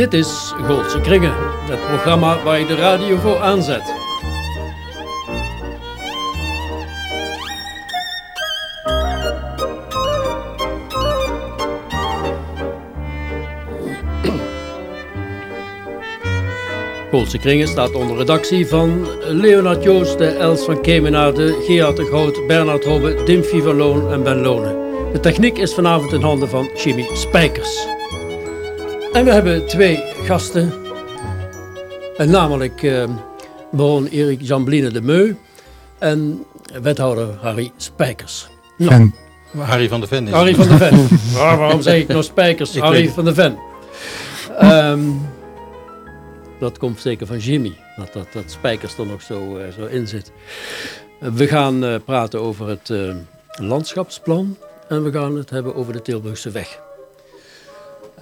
Dit is Goldse Kringen, het programma waar je de radio voor aanzet. Goldse Kringen staat onder redactie van Leonard Joosten, Els van Kemenaarde, Gerard de Groot, Bernard Robbe, Dimfie van Loon en Ben Lonen. De techniek is vanavond in handen van Jimmy Spijkers. En we hebben twee gasten, en namelijk eh, baron Erik Jambline de Meu en wethouder Harry Spijkers. Nou, Harry van de Ven is Harry van de Ven. Waar- waarom zeg ik nou Spijkers? Ik Harry van de Ven. Ehm, dat komt zeker van Jimmy, dat, dat, dat Spijkers er nog zo, eh, zo in zit. We gaan eh, praten over het eh, landschapsplan en we gaan het hebben over de Tilburgse weg.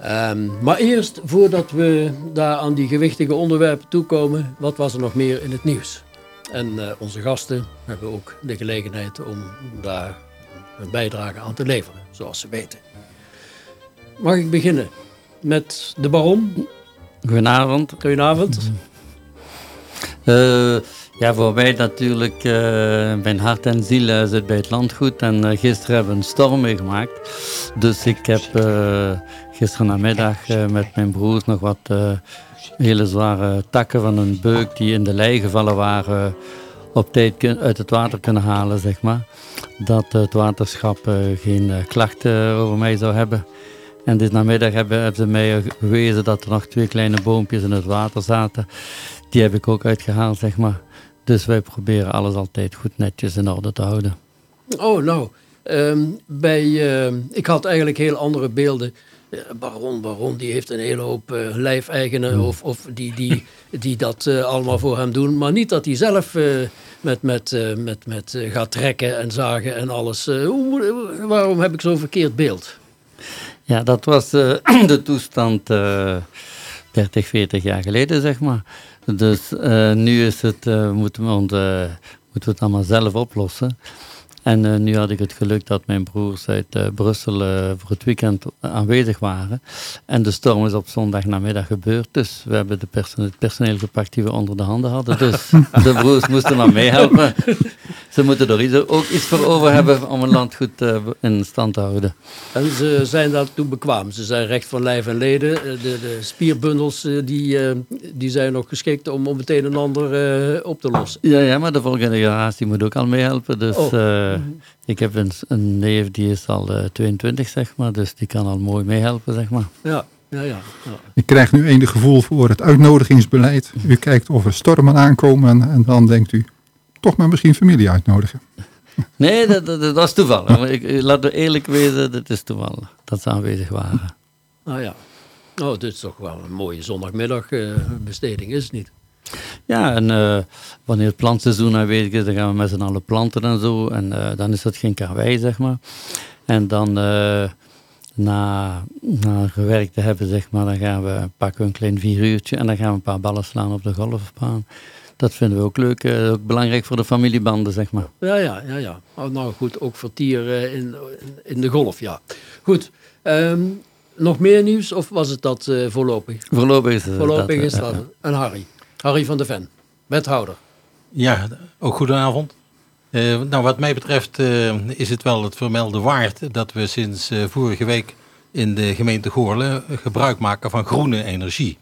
Ehm, maar eerst, voordat we daar aan die gewichtige onderwerpen toekomen, wat was er nog meer in het nieuws? En eh, onze gasten hebben ook de gelegenheid om daar een bijdrage aan te leveren, zoals ze weten. Mag ik beginnen met de baron? Goedenavond. Goedenavond. Eh, ja, voor mij natuurlijk, eh, mijn hart en ziel eh, zit bij het landgoed. En eh, gisteren hebben we een storm meegemaakt. Dus ik heb eh gisteren namiddag met mijn broers nog wat hele zware takken van een beuk die in de lei gevallen waren, op tijd uit het water kunnen halen, zeg maar. Dat het waterschap geen klachten over mij zou hebben. En dit namiddag hebben, ze mij bewezen dat er nog twee kleine boompjes in het water zaten. Die heb ik ook uitgehaald, zeg maar. Dus wij proberen alles altijd goed netjes in orde te houden. Oh, nou, ehm, bij, ehm, ik had eigenlijk heel andere beelden. Eh, baron, baron, die heeft een hele hoop eh, lijfeigenen of, of die, die, die dat eh, allemaal voor hem doen. Maar niet dat hij zelf met, met, met, met gaat trekken en zagen en alles. Hoe, waarom heb ik zo'n verkeerd beeld? Ja, dat was de toestand eh 30, 40 jaar geleden, zeg maar. Dus eh, nu is het, eh, moeten, we ons, moeten we het allemaal zelf oplossen. En eh, nu had ik het geluk dat mijn broers uit Brussel voor het weekend aanwezig waren. En de storm is op zondagnamiddag gebeurd. Dus we hebben de perso- het personeel gepakt die we onder de handen hadden. Dus de broers moesten maar meehelpen. Ze moeten er iets- ook iets voor over hebben om een landgoed eh, in stand te houden. En ze zijn daartoe bekwaam. Ze zijn recht van lijf en leden. Eh, De, de spierbundels eh, die, eh, die zijn nog geschikt om, om het een en ander eh, op te lossen. Ja, ja, maar de volgende generatie moet ook al meehelpen. Dus Oh. eh, ik heb een, een neef die is al eh, 22, zeg maar. Dus die kan al mooi meehelpen, zeg maar. Ja, ja, ja. ja. Ik krijg nu enig gevoel voor het uitnodigingsbeleid. U kijkt of er stormen aankomen en, en dan denkt u, toch maar misschien familie uitnodigen. Nee, dat, dat, dat was toevallig. Maar ik, laat me eerlijk wezen, dat is toevallig dat ze aanwezig waren. Nou ja. Oh, dit is toch wel een mooie zondagmiddagbesteding, is het niet? Ja, en eh, wanneer het plantseizoen aanwezig is, dan gaan we met z'n allen planten en zo. En eh, dan is dat geen karwei, zeg maar. En dan, eh, na, na gewerkt te hebben, zeg maar, dan gaan we pakken we een klein vier uurtje en dan gaan we een paar ballen slaan op de golfbaan. Dat vinden we ook leuk, eh, ook belangrijk voor de familiebanden, zeg maar. Ja, ja, ja. ja. Oh, nou goed, ook vertier in, in de golf, ja. Goed. ehm, nog meer nieuws of was het dat eh, voorlopig? Voorlopig is het Voorlopig dat, is dat. En Harry. Harry van de Ven. Wethouder. Ja, ook goedenavond. Eh, nou, wat mij betreft eh, is het wel het vermelde waard dat we sinds eh, vorige week in de gemeente Goorlen gebruik maken van groene energie.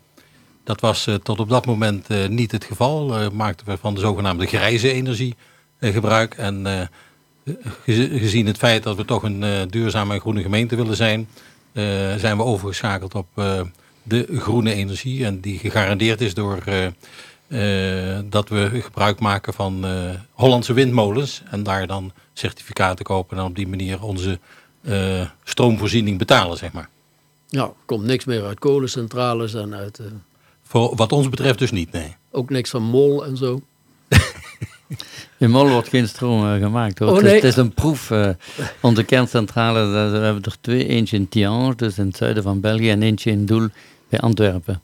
Dat was eh, tot op dat moment eh, niet het geval. Eh, maakten we van de zogenaamde grijze energie gebruik. En gez- gezien het feit dat we toch een duurzame en groene gemeente willen zijn, zijn we overgeschakeld op de groene energie. En die gegarandeerd is door dat we gebruik maken van Hollandse windmolens. En daar dan certificaten kopen en op die manier onze stroomvoorziening betalen, zeg maar. Ja, er komt niks meer uit kolencentrales en uit... Voor wat ons betreft dus niet, nee. ook niks van mol en zo. In Mol wordt geen stroom eh, gemaakt. Hoor. Oh, het, is, nee. het is een proef. eh, onze kerncentrale, we hebben er twee. Eentje in Tihange, dus in het zuiden van België. En eentje in Doel bij Antwerpen.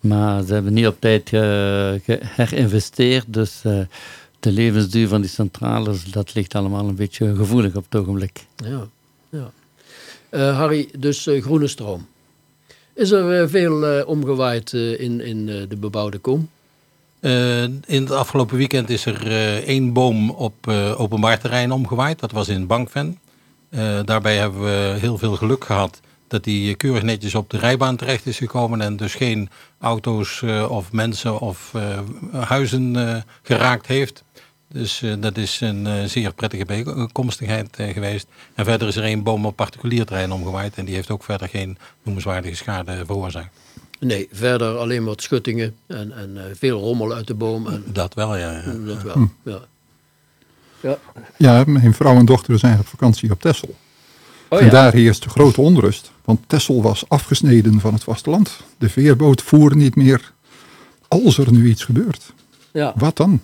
Maar ze hebben niet op tijd eh, herinvesteerd. Dus eh, de levensduur van die centrales, dat ligt allemaal een beetje gevoelig op het ogenblik. Ja, ja. Eh, Harry, dus groene stroom. Is er eh, veel eh, omgewaaid eh, in, in de bebouwde kom? In het afgelopen weekend is er één boom op openbaar terrein omgewaaid. Dat was in Bankven. Daarbij hebben we heel veel geluk gehad dat die keurig netjes op de rijbaan terecht is gekomen en dus geen auto's of mensen of huizen geraakt heeft. Dus eh, dat is een eh, zeer prettige bijkomstigheid eh, geweest. En verder is er één boom op particulier terrein omgewaaid en die heeft ook verder geen noemenswaardige schade veroorzaakt. Nee, verder alleen wat schuttingen en, en eh, veel rommel uit de boom. En, Dat wel, ja. ja. Dat wel, ja. Ja. Ja, mijn vrouw en dochter zijn op vakantie op Texel. Oh en ja, daar heerste grote onrust. Want Texel was afgesneden van het vasteland. De veerboot voer niet meer. Als er nu iets gebeurt, ja, wat dan?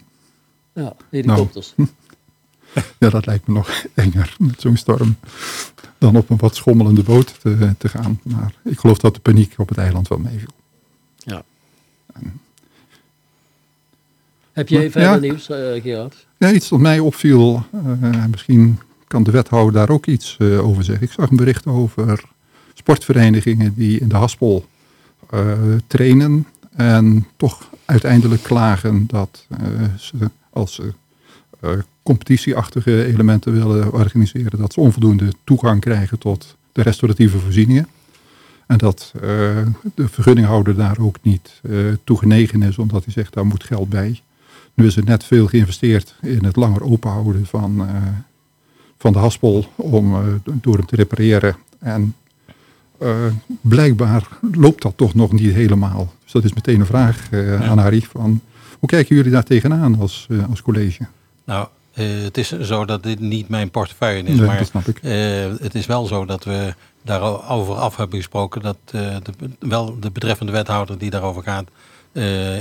Ja, helikopters. Ja, dat lijkt me nog enger met zo'n storm. Dan op een wat schommelende boot te, te gaan. Maar ik geloof dat de paniek op het eiland wel meeviel. Ja. Heb jij verder nieuws, eh, Gerard? Ja, iets dat mij opviel, eh, misschien kan de wethouder daar ook iets eh, over zeggen. Ik zag een bericht over sportverenigingen die in de Haspel trainen en toch uiteindelijk klagen dat ze, als ze eh, competitieachtige elementen willen organiseren, dat ze onvoldoende toegang krijgen tot de restauratieve voorzieningen. En dat eh, de vergunninghouder daar ook niet eh toe genegen is, omdat hij zegt daar moet geld bij. Nu is er net veel geïnvesteerd in het langer openhouden van, eh, van de haspel om eh, door hem te repareren. En eh, blijkbaar loopt dat toch nog niet helemaal. Dus dat is meteen een vraag eh, aan Harry van hoe kijken jullie daar tegenaan als, eh, als college? Nou, eh, het is zo dat dit niet mijn portefeuille is, Nee, maar eh, het is wel zo dat we daarover af hebben gesproken dat de, wel de betreffende wethouder die daarover gaat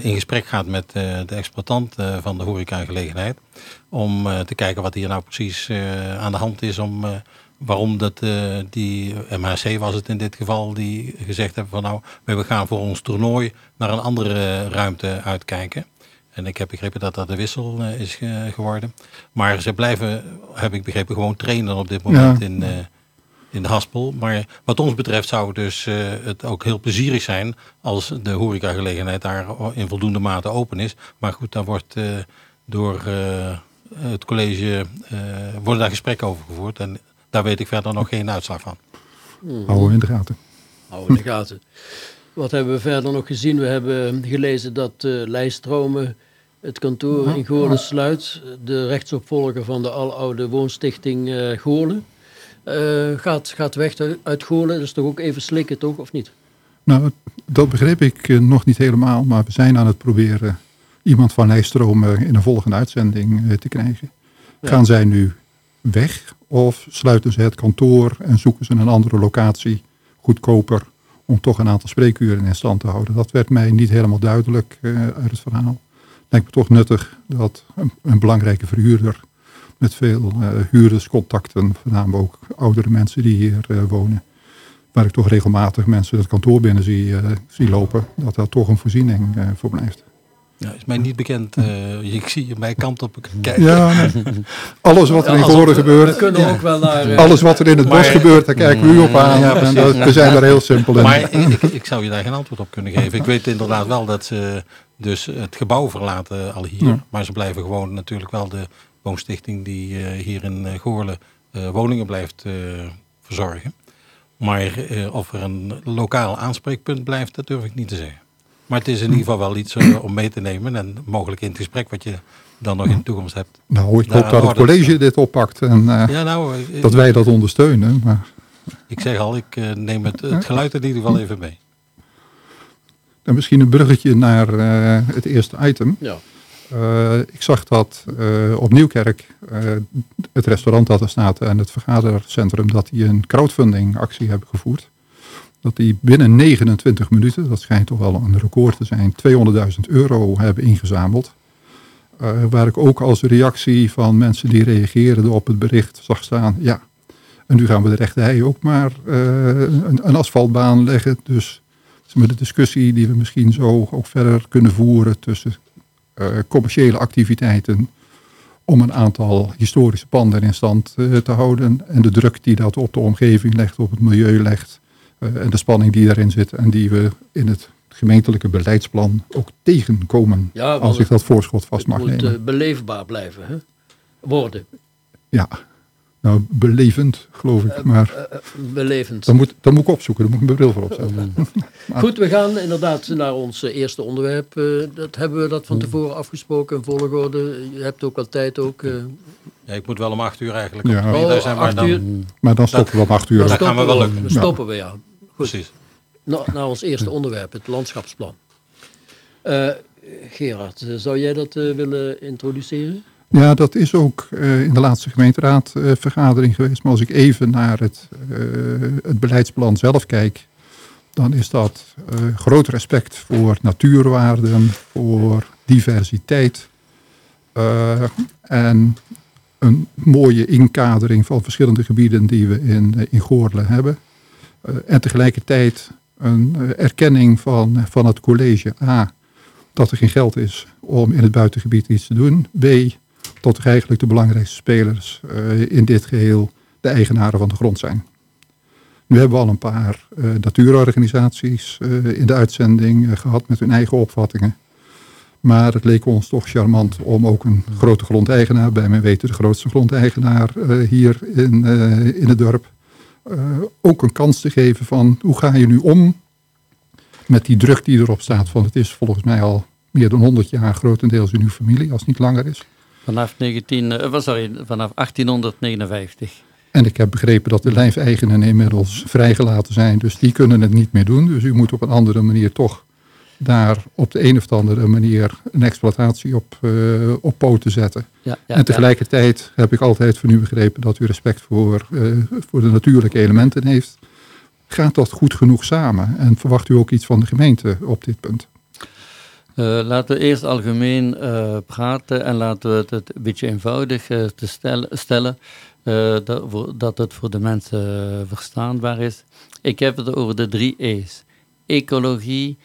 in gesprek gaat met de exploitant van de horecagelegenheid om te kijken wat hier nou precies aan de hand is om waarom dat die MHC was het in dit geval die gezegd hebben van nou we gaan voor ons toernooi naar een andere ruimte uitkijken. En ik heb begrepen dat dat de wissel eh, is ge- geworden. Maar ze blijven, heb ik begrepen, gewoon trainen op dit moment Ja. in, eh, in de Haspel. Maar wat ons betreft zou dus eh, het ook heel plezierig zijn als de horecagelegenheid daar in voldoende mate open is. Maar goed, daar wordt eh, door eh, het college eh, worden daar gesprekken over gevoerd. En daar weet ik verder nog geen uitslag van. Houden we in de gaten. Houden in de gaten. Wat hebben we verder nog gezien? We hebben gelezen dat eh Lijstromen het kantoor in Goorlen sluit. De rechtsopvolger van de aloude woonstichting eh Goorlen. eh, gaat, gaat weg uit- Goorlen. Dat is toch ook even slikken, toch? Of niet? Nou, dat begreep ik eh, nog niet helemaal, maar we zijn aan het proberen iemand van Nijstroom in een volgende uitzending te krijgen. Ja. Gaan zij nu weg of sluiten ze het kantoor en zoeken ze een andere locatie, goedkoper, om toch een aantal spreekuren in stand te houden? Dat werd mij niet helemaal duidelijk uit het verhaal. Lijkt me toch nuttig dat een, belangrijke verhuurder met veel eh huurderscontacten, voornamelijk ook oudere mensen die hier eh, wonen, waar ik toch regelmatig mensen het kantoor binnen zie, eh, zie lopen, dat daar toch een voorziening voor blijft. Ja, is mij niet bekend. eh, ik zie je mijn kant op kijken. Ja, alles wat er in we- gebeurt, We kunnen ook wel naar... eh, alles wat er in het Maar- bos gebeurt, daar kijken we u op aan. Ja, en precies. dat, we zijn daar heel simpel in. Maar ik, ik, ik zou je daar geen antwoord op kunnen geven. Ik weet inderdaad wel dat ze dus het gebouw verlaten al hier. Ja. Maar ze blijven gewoon natuurlijk wel de woonstichting die eh, hier in Goorlen eh, woningen blijft eh, verzorgen. Maar of er een lokaal aanspreekpunt blijft, dat durf ik niet te zeggen. Maar het is in ieder geval wel iets eh, om mee te nemen. En mogelijk in het gesprek wat je dan nog in de toekomst hebt. nou, ik Nou, hoop dat het college dit oppakt en eh, Ja, nou, eh, dat wij dat ondersteunen. Maar ik zeg al, ik neem het, het geluid in ieder geval even mee. dan misschien een bruggetje naar eh, het eerste item. ja. Eh, ik zag dat eh, op Nieuwkerk eh, het restaurant dat er staat en het vergadercentrum, dat die een crowdfunding actie hebben gevoerd. Dat die binnen 29 minuten, dat schijnt toch wel een record te zijn, 200.000 euro hebben ingezameld. Eh, waar ik ook als reactie van mensen die reageerden op het bericht zag staan, ja, en nu gaan we de rechte hei ook maar eh, een, asfaltbaan leggen. Dus met de discussie die we misschien zo ook verder kunnen voeren tussen eh, commerciële activiteiten om een aantal historische panden in stand te houden. En de druk die dat op de omgeving legt, op het milieu legt. Eh, en de spanning die daarin zit en die we in het gemeentelijke beleidsplan ook tegenkomen. Ja, als ik het- dat voorschot vast Het mag moet nemen. eh, beleefbaar blijven, hè? Worden. Ja, nou belevend geloof ik, maar Eh, eh, belevend. dan moet, dan moet ik opzoeken, dan moet ik mijn bril voor opzetten. Goed, we gaan inderdaad naar ons eerste onderwerp. Dat hebben we dat van tevoren afgesproken, een volgorde. Je hebt ook wel tijd ook. eh, Ja, ik moet wel om acht uur eigenlijk Ja. op Oh, zijn, maar acht dan... uur. Maar dan stoppen we om acht uur. dan dat gaan we wel we, lukken. Dan stoppen we, ja. Precies. Na- naar ons eerste onderwerp, het landschapsplan. Eh, Gerard, eh, zou jij dat eh, willen introduceren? Ja, dat is ook eh, in de laatste gemeenteraadvergadering geweest. Maar als ik even naar het, eh, het beleidsplan zelf kijk, dan is dat eh, groot respect voor natuurwaarden, voor diversiteit eh, en een mooie inkadering van verschillende gebieden die we in, in Goorlen hebben. Eh, en tegelijkertijd een eh, erkenning van, van het college A dat er geen geld is om in het buitengebied iets te doen. B, dat eigenlijk de belangrijkste spelers eh, in dit geheel de eigenaren van de grond zijn. Nu hebben we al een paar eh, natuurorganisaties eh, in de uitzending eh, gehad met hun eigen opvattingen. Maar het leek ons toch charmant om ook een grote grondeigenaar, bij mijn weten de grootste grondeigenaar eh, hier in, eh, in het dorp, eh, ook een kans te geven van hoe ga je nu om met die druk die erop staat. Van het is volgens mij al meer dan 100 jaar grotendeels in uw familie, als het niet langer is. Vanaf, 19, eh, wat, sorry, vanaf 1859. En ik heb begrepen dat de lijfeigenen inmiddels vrijgelaten zijn. Dus die kunnen het niet meer doen. Dus u moet op een andere manier toch daar op de een of andere manier een exploitatie op, eh, op poten zetten. Ja, ja, en tegelijkertijd heb ik altijd van u begrepen dat u respect voor, eh, voor de natuurlijke elementen heeft. Gaat dat goed genoeg samen? En verwacht u ook iets van de gemeente op dit punt? Eh, laten we eerst algemeen praten en laten we het, een beetje eenvoudig te stellen, stellen dat, voor- dat het voor de mensen verstaanbaar is. Ik heb het over de drie E's. Ecologie,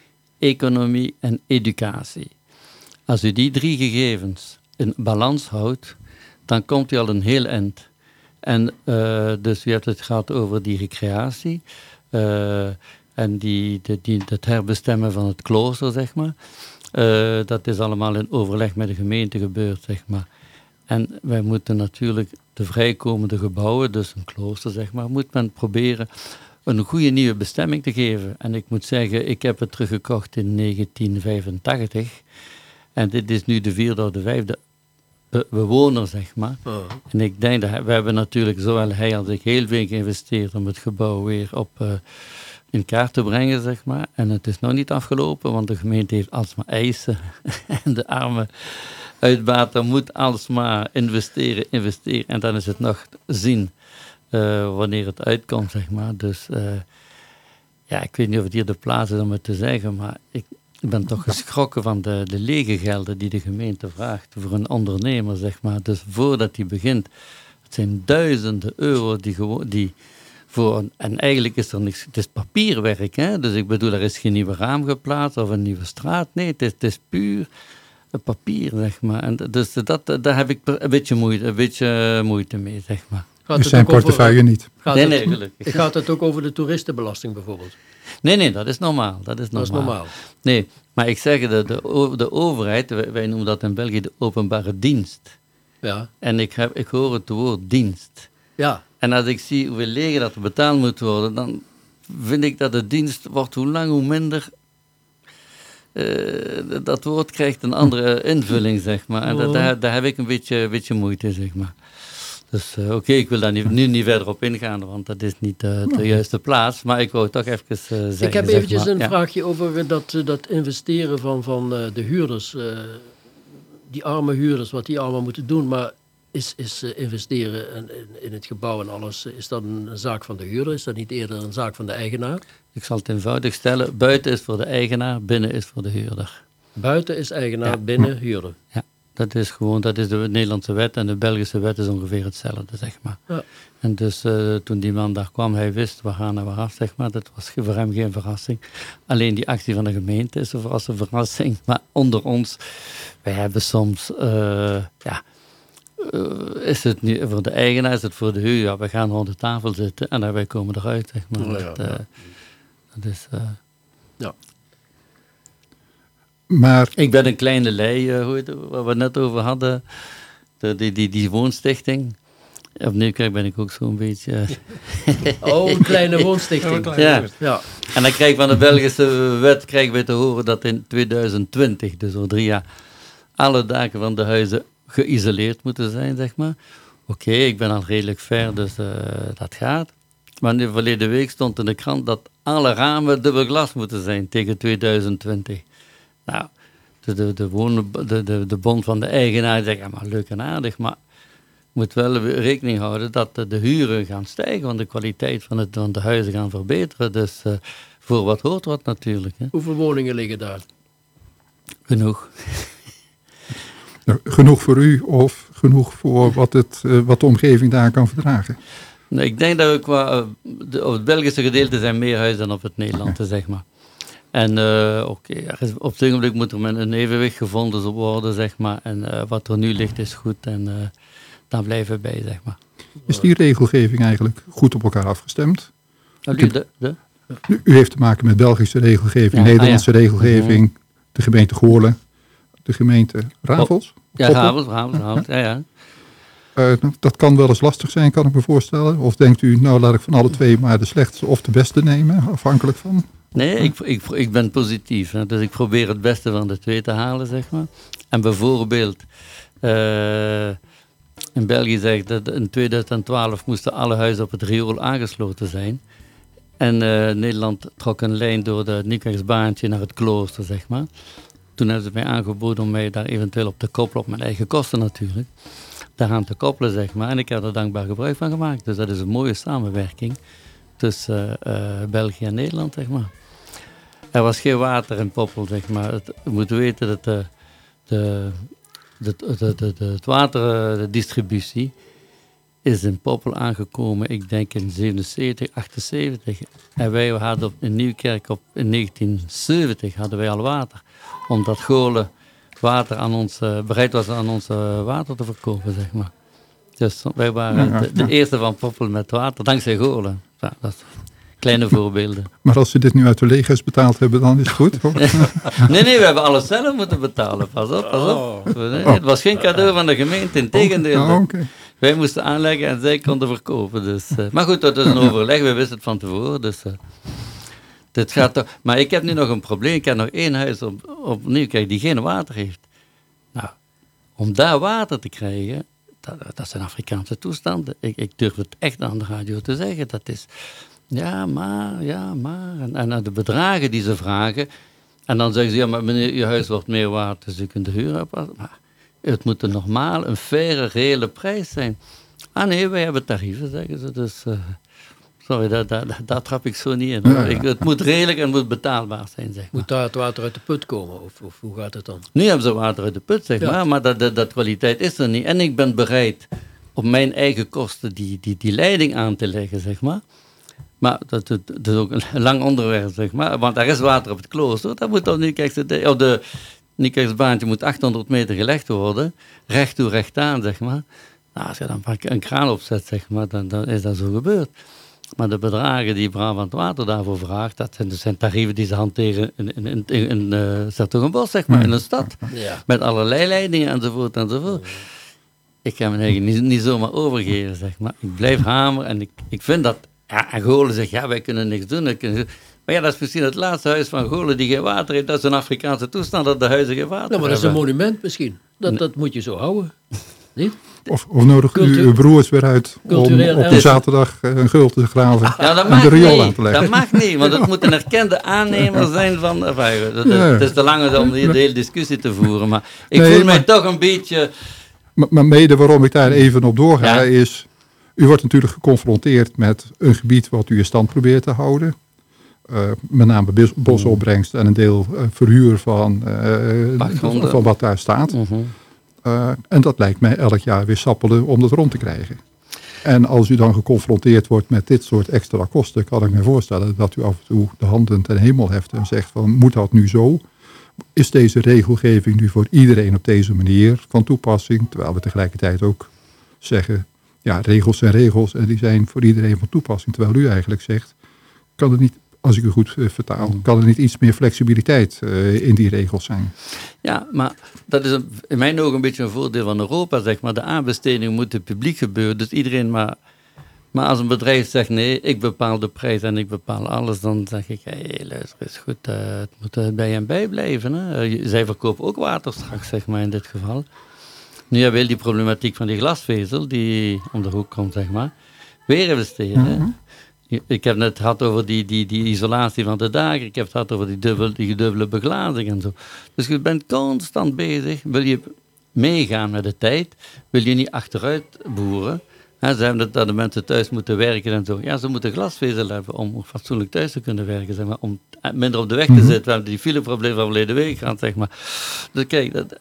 economie en educatie. Als u die drie gegevens in balans houdt, dan komt u al een heel eind. En eh, dus u hebt het gehad over die recreatie eh, en die, die, die, het herbestemmen van het klooster, zeg maar. Eh, dat is allemaal in overleg met de gemeente gebeurd, zeg maar. En wij moeten natuurlijk de vrijkomende gebouwen, dus een klooster, zeg maar, moet men proberen een goede nieuwe bestemming te geven. En ik moet zeggen, ik heb het teruggekocht in 1985. En dit is nu de vierde of de vijfde be- bewoner, zeg maar. Oh. En ik denk dat we hebben natuurlijk zowel hij als ik heel veel geïnvesteerd om het gebouw weer op eh, in kaart te brengen, zeg maar. En het is nog niet afgelopen, want de gemeente heeft alsmaar eisen. en de arme uitbater moet alsmaar investeren, investeren. En dan is het nog zien eh, wanneer het uitkomt, zeg maar. Dus eh, ja, ik weet niet of het hier de plaats is om het te zeggen, maar ik ben toch geschrokken van de, de lege gelden die de gemeente vraagt voor een ondernemer, zeg maar. Dus voordat hij begint, het zijn duizenden euro die, gewoon, die voor, en eigenlijk is er niks, het is papierwerk, hè. Dus ik bedoel, er is geen nieuwe raam geplaatst of een nieuwe straat, nee, het is, puur eh, papier, zeg maar. Dus dat, daar heb ik een beetje moeite, een beetje moeite mee, zeg maar. Gaat Dus het zijn over- portefeuille niet. Gaat, Nee, het, nee, gelukkig. gaat het ook over de toeristenbelasting bijvoorbeeld? Nee, nee, dat is normaal. Dat is Dat is normaal. normaal. Nee, maar ik zeg, de, de, overheid, wij, wij noemen dat in België de openbare dienst. Ja. En ik, heb, ik hoor het woord dienst. Ja. En als ik zie hoeveel leger dat er betaald moet worden, dan vind ik dat de dienst wordt hoe lang hoe minder. eh, dat woord krijgt een andere invulling, zeg maar. En da- Oh. daar, daar heb ik een beetje, een beetje moeite, zeg maar. Dus eh, oké, ik wil daar nu niet verder op ingaan, want dat is niet eh, de juiste plaats. Maar ik wou toch even eh, zeggen. Ik heb zeg eventjes maar. een Ja. vraagje over dat, dat investeren van, van de huurders. die arme huurders, wat die allemaal moeten doen. Maar is, is investeren in, in, in het gebouw en alles, is dat een, een zaak van de huurder? Is dat niet eerder een zaak van de eigenaar? Ik zal het eenvoudig stellen. Buiten is voor de eigenaar, binnen is voor de huurder. Buiten is eigenaar, Ja. binnen huurder. Ja, dat is gewoon, dat is de Nederlandse wet en de Belgische wet is ongeveer hetzelfde, zeg maar. Ja. En dus eh, toen die man daar kwam, hij wist, we gaan er weer af, zeg maar. Dat was voor hem geen verrassing. Alleen die actie van de gemeente is een was een verrassing. Maar onder ons, wij hebben soms, eh, ja, eh, is het nu voor de eigenaar, is het voor de huur? Ja, we gaan rond de tafel zitten en dan wij komen eruit, zeg maar. Oh ja, Dat, eh, Dat is, eh, Maar ik ben een kleine lei, eh, hoe heet het, waar we het net over hadden. De, die, die, die woonstichting. Op Nieuwkerk ben ik ook zo'n beetje. eh, Oh, een kleine woonstichting. Ja. Ja. En dan krijg ik van de Belgische wet krijgen we te horen dat in 2020, dus over drie jaar, alle daken van de huizen geïsoleerd moeten zijn, zeg maar. Oké, ik ben al redelijk ver, dus eh, dat gaat. Maar de verleden week stond in de krant dat alle ramen dubbel glas moeten zijn tegen 2020. Nou, de, de, de, wonen, de, de, de bond van de eigenaar zegt, ja maar leuk en aardig, maar je moet wel rekening houden dat de, de huren gaan stijgen, want de kwaliteit van, het, van de huizen gaan verbeteren. Dus eh, voor wat hoort wat natuurlijk. Hè. Hoeveel woningen liggen daar? Genoeg. nou, genoeg voor u of genoeg voor wat, het, eh, wat de omgeving daar kan verdragen? Nee, ik denk dat we qua, eh, de, op het Belgische gedeelte zijn meer huizen dan op het Nederlandse, zeg maar. En eh, oké, op dit moment moet er een evenwicht gevonden worden, zeg maar. En eh, wat er nu ligt is goed en eh daar blijven we bij, zeg maar. Is die regelgeving eigenlijk goed op elkaar afgestemd? Nou, nu, de, de, U, heeft te maken met Belgische regelgeving, Ja, Nederlandse ah, ja. regelgeving, de gemeente Goorlen, de gemeente Ravels. ja, Koppel. Havels, Havels, Havels, ja, ja. Eh, dat kan wel eens lastig zijn, kan ik me voorstellen. Of denkt u, nou laat ik van alle twee maar de slechtste of de beste nemen, afhankelijk van. Nee, ik, ik, ik ben positief. Hè. Dus ik probeer het beste van de twee te halen, zeg maar. En bijvoorbeeld, eh, in België zegt dat in 2012 moesten alle huizen op het riool aangesloten zijn. En eh, Nederland trok een lijn door de Niekersbaantje naar het klooster, zeg maar. Toen hebben ze mij aangeboden om mij daar eventueel op te koppelen, op mijn eigen kosten natuurlijk. Daaraan te koppelen, zeg maar. En ik heb er dankbaar gebruik van gemaakt. Dus dat is een mooie samenwerking tussen eh, België en Nederland, zeg maar. Er was geen water in Poppel, zeg maar. Het, we moeten weten dat de, de, de, de, de, de, het waterdistributie is in Poppel aangekomen, ik denk in 77, 78. En wij hadden op, in Nieuwkerk op, in 1970 hadden wij al water. Omdat Golen water aan ons, eh, bereid was aan ons eh, water te verkopen, zeg maar. Dus wij waren de, de eerste van Poppel met water, dankzij Golen. Ja, dat kleine voorbeelden. Maar als ze dit nu uit de legers betaald hebben, dan is het goed. hoor. Nee, nee, we hebben alles zelf moeten betalen. Pas op, pas op. Nee, het was geen cadeau van de gemeente, in tegendeel. Oh, oké. Wij moesten aanleggen en zij konden verkopen. Dus, eh, maar goed, dat is een overleg, we wisten het van tevoren. Dus, eh, dit gaat toch, maar ik heb nu nog een probleem. Ik heb nog één huis op, opnieuw kijk, die geen water heeft. Nou, om daar water te krijgen, dat, dat zijn Afrikaanse toestanden. Ik, ik durf het echt aan de radio te zeggen. Dat is, ja, maar, ja, maar. En, en de bedragen die ze vragen. En dan zeggen ze, ja, maar meneer, uw huis wordt meer waard, dus u kunt de huur oppassen. Maar het moet een normaal, een faire, reële prijs zijn. Ah nee, wij hebben tarieven, zeggen ze. Dus, eh, sorry, daar, daar, daar, trap ik zo niet in. hoor. Ja, ja. Ik, het moet redelijk en moet betaalbaar zijn, zeg maar. Moet daar het water uit de put komen? Of, of hoe gaat het dan? Nu hebben ze water uit de put, zeg Ja. maar, maar dat, dat, dat kwaliteit is er niet. En ik ben bereid op mijn eigen kosten die, die, die leiding aan te leggen, zeg maar. Maar dat, dat, dat is ook een lang onderwerp, zeg maar. Want er is water op het klooster. Dat moet dan nu, kijk, de, oh, de Niekersbaantje moet 800 meter gelegd worden. Recht toe, recht aan, zeg maar. Nou, als je dan een kraan opzet, zeg maar, dan, dan is dat zo gebeurd. Maar de bedragen die Brabant Water daarvoor vraagt, dat zijn, dat zijn tarieven die ze hanteren in, in, in, in, in eh, zeg maar, in een stad. Ja. Met allerlei leidingen enzovoort enzovoort. Ik ga me eigenlijk niet, niet zomaar overgeven, zeg maar. Ik blijf hameren en ik, ik vind dat... Ja, en Golen zegt, ja, wij kunnen niks doen. Maar ja, dat is misschien het laatste huis van Golen die geen water heeft. Dat is een Afrikaanse toestand, dat de huizen geen water Nou, maar dat is een hebben. monument misschien. Dat, dat moet je zo houden. Niet? Of, of nodig u Cultu- uw broers weer uit om op een zaterdag eh, een gul te graven Ja, dat en mag de riool aan niet. te leggen. Dat mag niet, want het moet een erkende aannemer zijn van... Het, is- Ja. het is te lang om hier de hele discussie te voeren, maar ik Nee, voel mij maar- toch een beetje... Maar, maar mede waarom ik daar even op doorga Ja. is... U wordt natuurlijk geconfronteerd met een gebied wat u in stand probeert te houden. Eh, met name bos- bosopbrengst en een deel eh, verhuur van, eh, van wat daar staat. Mhm. En dat lijkt mij elk jaar weer sappelen om dat rond te krijgen. En als u dan geconfronteerd wordt met dit soort extra kosten, kan ik me voorstellen dat u af en toe de handen ten hemel heft en zegt van moet dat nu zo? Is deze regelgeving nu voor iedereen op deze manier van toepassing? Terwijl we tegelijkertijd ook zeggen, ja regels zijn regels en die zijn voor iedereen van toepassing. Terwijl u eigenlijk zegt, kan het niet als ik u goed eh, vertaal, kan er niet iets meer flexibiliteit eh, in die regels zijn? Ja, maar dat is een, in mijn ogen een beetje een voordeel van Europa, zeg maar. De aanbesteding moet publiek gebeuren, dus iedereen maar... Maar als een bedrijf zegt nee, ik bepaal de prijs en ik bepaal alles, dan zeg ik, hé, hey, luister eens goed, uh, het moet bij en bij blijven. Hè. zij verkopen ook water straks, zeg maar, in dit geval. Nu hebben we die problematiek van die glasvezel, die om de hoek komt, zeg maar. Weer investeren. Mhm. Ik heb het gehad over die, die, die isolatie van de dagen. Ik heb het gehad over die, dubbel, die dubbele beglazing en zo. Dus je bent constant bezig. Wil je meegaan met de tijd? Wil je niet achteruit boeren? He, ze hebben dat de mensen thuis moeten werken en zo. Ja, ze moeten glasvezel hebben om fatsoenlijk thuis te kunnen werken, zeg maar. Om minder op de weg te mhm. zitten. We hebben die fileprobleem van verleden week gehad, zeg maar. Dus kijk, dat,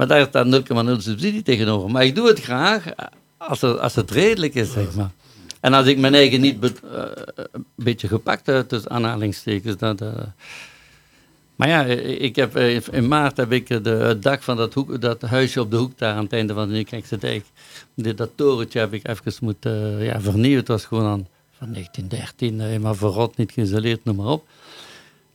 maar daar staat 0,0 subsidie tegenover. Maar ik doe het graag als, als het redelijk is, zeg maar. En als ik mijn eigen niet uh, een beetje gepakt heb, tussen aanhalingstekens, dat... Uh, maar ja, ik heb, in maart heb ik de, het dak van dat, hoek, dat huisje op de hoek daar aan het einde van de Nieuwkijkse dijk. Dat torentje heb ik even moeten ja, vernieuwen. Het was gewoon aan, van 1913, helemaal verrot, niet geïsoleerd, noem maar op.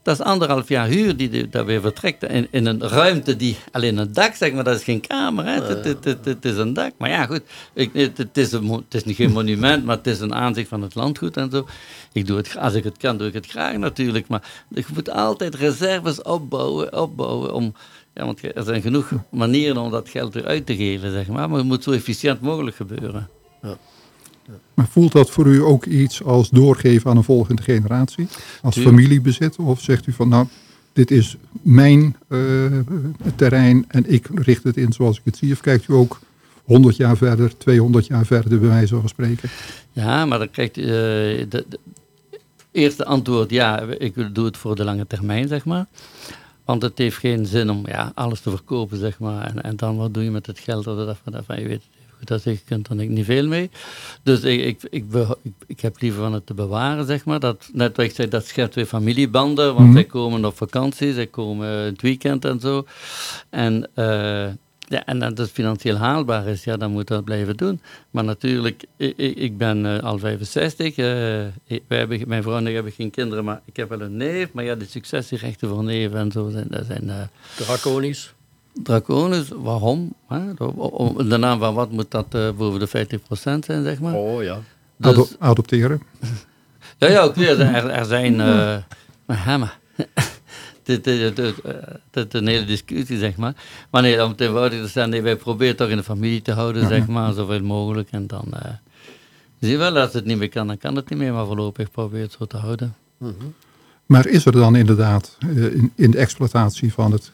Dat is anderhalf jaar huur die daar weer vertrekt in, in een ruimte die alleen een dak, zeg maar, dat is geen kamer. Het, is een dak. Maar ja, goed, het, is geen monument, maar het is een aanzicht van het landgoed en zo. Ik doe het, als ik het kan, doe ik het graag natuurlijk. Maar je moet altijd reserves opbouwen, opbouwen om, ja, want er zijn genoeg manieren om dat geld weer uit te geven, zeg maar. Maar het moet zo efficiënt mogelijk gebeuren. Ja. Maar voelt dat voor u ook iets als doorgeven aan een volgende generatie? Als familiebezit? Of zegt u van nou, dit is mijn uh, terrein en ik richt het in zoals ik het zie? Of kijkt u ook 100 jaar verder, 200 jaar verder bij wijze van spreken? Ja, maar dan krijgt u uh, de, de, eerste antwoord ja, ik doe het voor de lange termijn, zeg maar. Want het heeft geen zin om ja, alles te verkopen, zeg maar. En, en dan wat doe je met het geld? Of dat, dat, je weet dat je kunt er niet veel mee. Dus ik, ik, ik, ik, heb liever van het te bewaren, zeg maar. Dat, net wat ik zei, dat schept weer familiebanden, want mm zij komen op vakantie, zij komen het weekend en zo. En, uh, ja, en dat het financieel haalbaar is, ja, dan moet dat blijven doen. Maar natuurlijk, ik, ik ben uh, al 65. Uh, wij hebben, mijn vrouw en ik hebben geen kinderen, maar ik heb wel een neef. Maar ja, de successierechten voor neven en zo zijn... Dat zijn uh, Draconisch. Draconisch, waarom? De naam van wat moet dat uh, boven de 50% zijn, zeg maar? Oh ja. Dus, adopteren? Ja, ja, oké. Er, er, zijn... Uh, maar, dit, is een hele discussie, zeg maar. Maar nee, om het eenvoudig te zijn, nee, wij proberen toch in de familie te houden, zeg maar, zoveel mogelijk. En dan uh, zie je wel, als het niet meer kan, dan kan het niet meer, maar voorlopig probeer het zo te houden. Mm Maar is er dan inderdaad in, in de exploitatie van het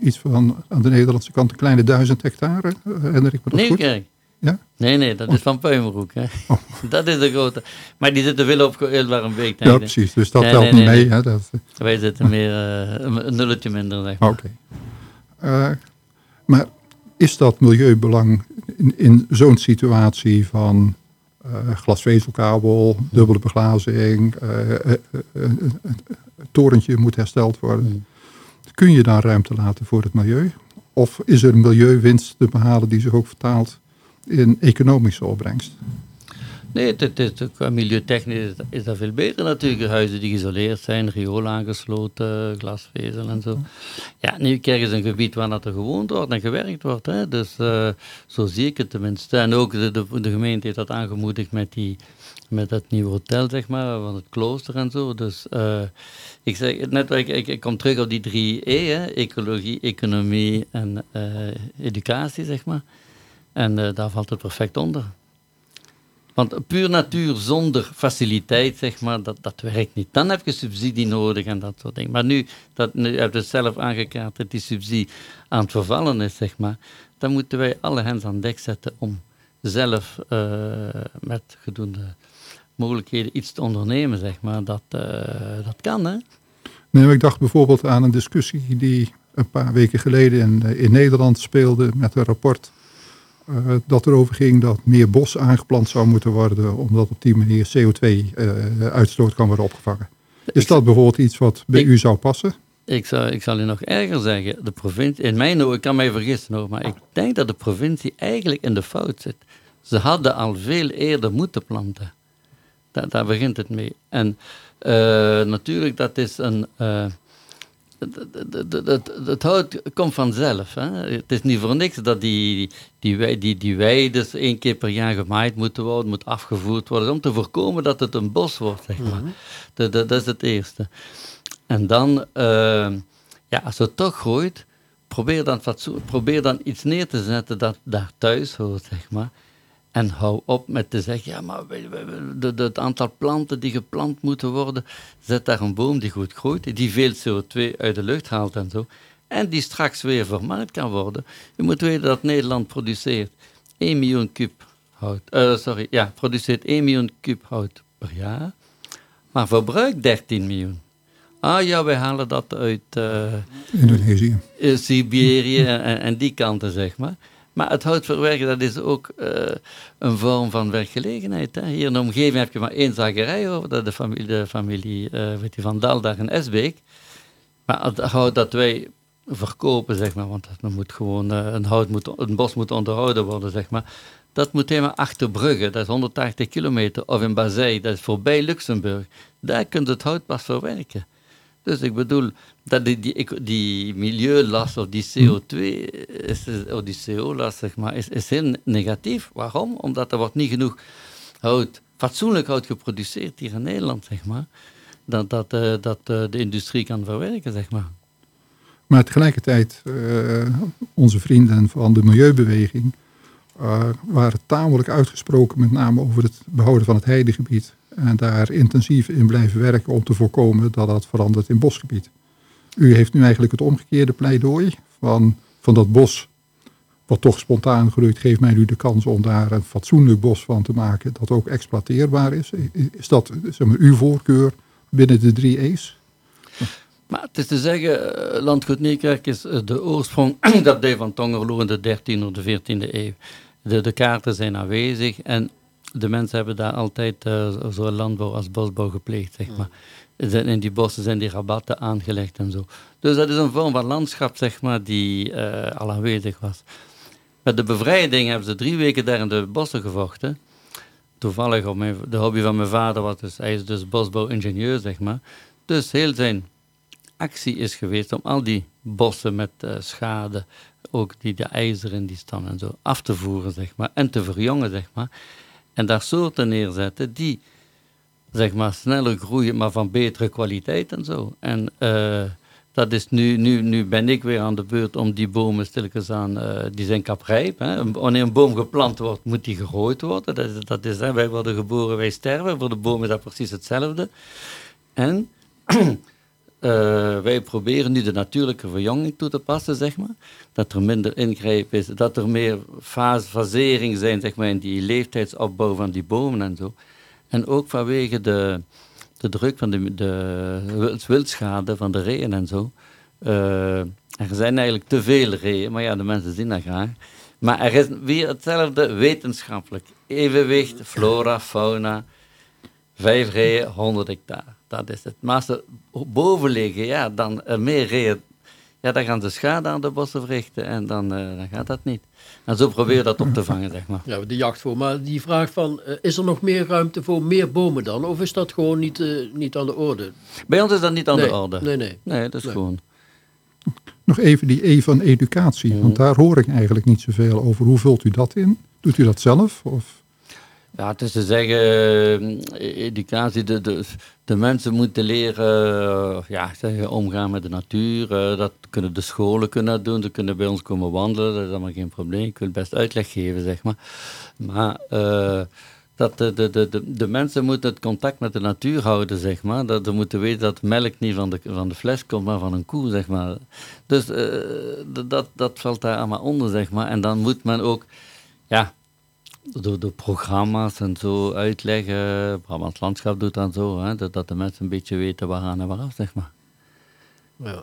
iets van aan de Nederlandse kant een kleine duizend hectare. Herinner ik me dat Nieuwkerk. goed? Ja? Nee, nee, dat is van Puimeroek. Hè. Oh. Dat is de grote. Maar die zitten veel op heel warm week. Ja, precies. Dus dat telt niet mee. Hè, dat... Wij zitten meer uh, een nulletje minder. Zeg maar. Oké. Okay. Uh, maar is dat milieubelang in, in zo'n situatie van uh, glasvezelkabel, dubbele beglazing, een torentje moet hersteld worden? Kun je dan ruimte laten voor het milieu? Of is er een milieuwinst te behalen die zich ook vertaalt in economische opbrengst? Nee, het, het, qua milieutechnisch is dat veel beter natuurlijk. Huizen die geïsoleerd zijn, riool aangesloten, glasvezel en zo. Ja, Nieuwkerk is een gebied waar dat er gewoond wordt en gewerkt wordt. Hè. Dus uh, zo zie ik het tenminste. En ook de, de gemeente heeft dat aangemoedigd met die met dat nieuwe hotel, zeg maar, van het klooster en zo. Dus uh, ik zeg net, ik, ik, kom terug op die drie E, hè, ecologie, economie en uh, educatie, zeg maar. En uh, daar valt het perfect onder. Want puur natuur zonder faciliteit, zeg maar, dat, dat werkt niet. Dan heb je subsidie nodig en dat soort dingen. Maar nu, dat, nu heb je het zelf aangekaart dat die subsidie aan het vervallen is, zeg maar. Dan moeten wij alle hens aan dek zetten om zelf met gedoende mogelijkheden iets te ondernemen, zeg maar. Dat, uh, dat kan, hè? Nee, ik dacht bijvoorbeeld aan een discussie die een paar weken geleden in, eh, in Nederland speelde met een rapport. Uh, dat erover ging dat meer bos aangeplant zou moeten worden, omdat op die manier CO2-uitstoot uh, kan worden opgevangen. Is dat bijvoorbeeld iets wat bij u zou passen? Ik, zou, ik zal u nog erger zeggen. De provincie, in mijn ogen, ik kan mij vergissen hoor, maar ik denk dat de provincie eigenlijk in de fout zit. Ze hadden al veel eerder moeten planten. Daar, daar begint het mee. En uh, natuurlijk, dat is een. Uh, het hout komt vanzelf. Hè? Het is niet voor niks dat die, die, die, die weiden één keer per jaar gemaaid moeten worden, moet afgevoerd worden, om te voorkomen dat het een bos wordt, zeg maar. Mm dat, dat, is het eerste. En dan, uh, ja, als het toch groeit, probeer dan, probeer dan iets neer te zetten dat daar thuis hoort, zeg maar. En hou op met te zeggen, ja, maar het aantal planten die geplant moeten worden, zet daar een boom die goed groeit, die veel CO2 uit de lucht haalt en zo, en die straks weer vermarkt kan worden. Je moet weten dat Nederland produceert 1 miljoen kub hout, uh, sorry, ja, produceert 1 miljoen kub hout per jaar, maar verbruikt 13 miljoen. Ah ja, wij halen dat uit uh, Indonesië, Siberië en, en die kanten, zeg maar. Maar het houtverwerken, dat is ook uh, een vorm van werkgelegenheid. Hè. Hier in de omgeving heb je maar één zagerij over, dat de familie, de familie uh, weet je, van in Esbeek. Maar het hout dat wij verkopen, zeg maar, want dat moet gewoon, uh, een, hout moet, een bos moet onderhouden worden, zeg maar. Dat moet helemaal achter Brugge, dat is 180 kilometer, of in Bazij, dat is voorbij Luxemburg. Daar kunt het hout pas verwerken. Dus ik bedoel, dat die, die, die milieulast of die CO2, is, of die CO-last, zeg maar, is, is heel negatief. Waarom? Omdat er wordt niet genoeg hout, fatsoenlijk hout geproduceerd hier in Nederland, zeg maar. Dat, dat, uh, dat uh, de industrie kan verwerken, zeg maar. Maar tegelijkertijd, uh, onze vrienden van de milieubeweging waren tamelijk uitgesproken, met name over het behouden van het heidegebied. En daar intensief in blijven werken om te voorkomen dat dat verandert in bosgebied. U heeft nu eigenlijk het omgekeerde pleidooi van, van dat bos wat toch spontaan groeit, geeft mij nu de kans om daar een fatsoenlijk bos van te maken dat ook exploiteerbaar is. Is dat zeg maar, uw voorkeur binnen de drie E's? Maar het is te zeggen, eh, Landgoed Niekerk is eh, de oorsprong, dat deed van Tongerlo in de 13e of de 14e eeuw. De, de kaarten zijn aanwezig en de mensen hebben daar altijd uh, zo landbouw als bosbouw gepleegd, zeg maar. In die bossen zijn die rabatten aangelegd en zo. Dus dat is een vorm van landschap, zeg maar, die uh, al aanwezig was. Met de bevrijding hebben ze drie weken daar in de bossen gevochten. Toevallig, op mijn, de hobby van mijn vader was dus, hij is dus bosbouwingenieur, zeg maar. Dus heel zijn actie is geweest om al die bossen met uh, schade, ook die de ijzer in die stam en zo, af te voeren, zeg maar, en te verjongen, zeg maar. En daar soorten neerzetten die, zeg maar, sneller groeien, maar van betere kwaliteit en zo. En uh, dat is nu, nu, nu ben ik weer aan de beurt om die bomen stilletjes aan, uh, die zijn kaprijp. Hè. Wanneer een boom geplant wordt, moet die gegooid worden. Dat is, dat is hè, wij worden geboren, wij sterven. Voor de boom is dat precies hetzelfde. En Uh, wij proberen nu de natuurlijke verjonging toe te passen, zeg maar. Dat er minder ingreep is, dat er meer fase, fasering zijn, zeg maar, in die leeftijdsopbouw van die bomen en zo. En ook vanwege de, de druk van de, de wildschade van de reeën en zo. Uh, er zijn eigenlijk te veel reeën, maar ja, de mensen zien dat graag. Maar er is weer hetzelfde wetenschappelijk. Evenwicht, flora, fauna. Vijf reeën, 100 hectare. Dat is het. Maar als ze boven liggen, ja, dan uh, meer ja, dan gaan ze schade aan de bossen verrichten en dan, uh, dan gaat dat niet. En zo probeer je dat op te vangen, zeg maar. Ja, de jacht voor. Maar die vraag van, uh, is er nog meer ruimte voor meer bomen dan? Of is dat gewoon niet, niet aan de orde? Bij ons is dat niet aan nee, de orde. Nee, nee. Nee, dat is nee. gewoon... Nog even die E van educatie, want daar hoor ik eigenlijk niet zoveel over. Hoe vult u dat in? Doet u dat zelf? Of? Ja, het is te zeggen, educatie, de, de, de mensen moeten leren ja, zeggen, omgaan met de natuur. dat kunnen de scholen kunnen doen, ze kunnen bij ons komen wandelen, dat is allemaal geen probleem. Ik wil best uitleg geven, zeg maar. Maar uh, dat de, de, de, de, mensen moeten het contact met de natuur houden, zeg maar. Dat ze moeten weten dat melk niet van de, van de fles komt, maar van een koe, zeg maar. Dus dat, dat valt daar allemaal onder, zeg maar. En dan moet men ook, ja door de programma's en zo uitleggen. Brabants Landschap doet dan zo, hè, dat, dat de mensen een beetje weten waaraan en waaraf, zeg maar. Ja.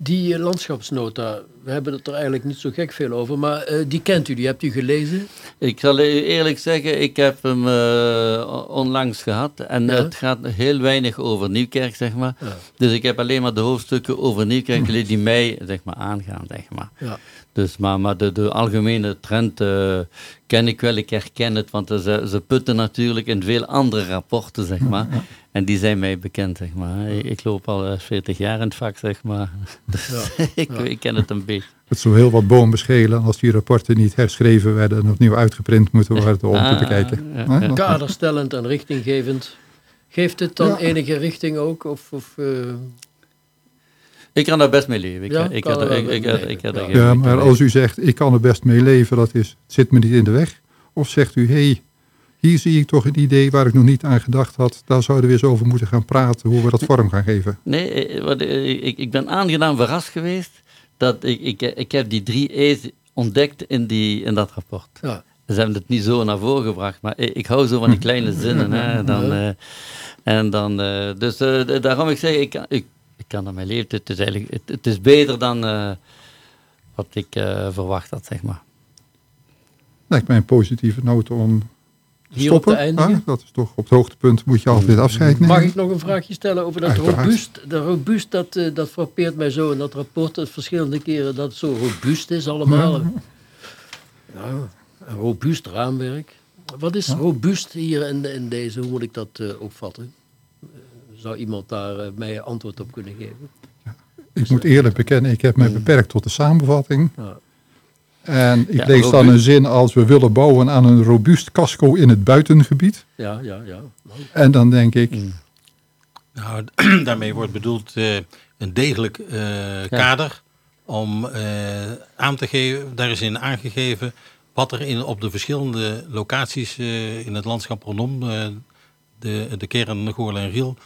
Die eh, landschapsnota, we hebben het er eigenlijk niet zo gek veel over, maar eh, die kent u, die hebt u gelezen. Ik zal u eerlijk zeggen, ik heb hem eh, onlangs gehad en Ja. het gaat heel weinig over Nieuwkerk, zeg maar. Ja. Dus ik heb alleen maar de hoofdstukken over Nieuwkerk gelezen die mij, zeg maar, aangaan, zeg maar. Ja. Dus, maar, maar de, de algemene trend eh, ken ik wel, ik herken het, want ze, ze putten natuurlijk in veel andere rapporten, zeg maar. En die zijn mij bekend, zeg maar. Ik, ik loop al eh, 40 jaar in het vak, zeg maar. Dus ik, ik ken het een beetje. Het zou heel wat bomen beschelen als die rapporten niet herschreven werden en opnieuw uitgeprint moeten worden om te Ah, ja, ja. Dat- Kaderstellend en richtinggevend. Geeft het dan Ja. enige richting ook? Of, of, eh, Ik kan daar best mee leven. Ik, Ja, ik, kan heb er er- wel ik, ik, leven, ik heb ja. Ja, maar als u zegt, ik kan er best mee leven, dat is, het zit me niet in de weg. Of zegt u, hé, hey, hier zie ik toch een idee waar ik nog niet aan gedacht had. Daar zouden we eens over moeten gaan praten, hoe we dat vorm gaan geven. Nee, eh, wat, eh, ik, ik ben aangenaam verrast geweest dat ik, ik, ik heb die drie E's ontdekt in, die, in dat rapport. ja. Ze hebben het niet zo naar voren gebracht, maar ik, ik hou zo van die kleine zinnen. Hè, dan, eh, en dan, eh, dus eh, daarom ik zeg, ik, kan- ik, ik kan er mee leven. Het is, eigenlijk, het, het is beter dan eh, wat ik eh, verwacht had, zeg maar. Lijkt mij een positieve noot om te Hier op te stoppen. eindigen. Ah, dat is toch op het hoogtepunt moet je altijd afscheid nemen. Mag ik nog een vraagje stellen over dat Uiteraard. robuust? Dat robuust, dat, eh, dat frappeert mij zo in dat rapport dat verschillende keren dat het zo robuust is allemaal. Ja, een robuust raamwerk. Wat is robuust hier in, in deze, hoe moet ik dat eh, opvatten? Zou iemand daar eh, mij antwoord op kunnen geven? Ik moet eerlijk bekennen, ik heb mij beperkt tot de samenvatting. En ik Ja, lees dan robuust. een zin als we willen bouwen aan een robuust casco in het buitengebied. Ja, ja, ja. Nou, En dan denk ik, Nou, daarmee wordt bedoeld eh, een degelijk eh, kader om eh, aan te geven, daar is in aangegeven wat er in, op de verschillende locaties eh, in het landschap rondom eh, de, de kern Goorlen en Riel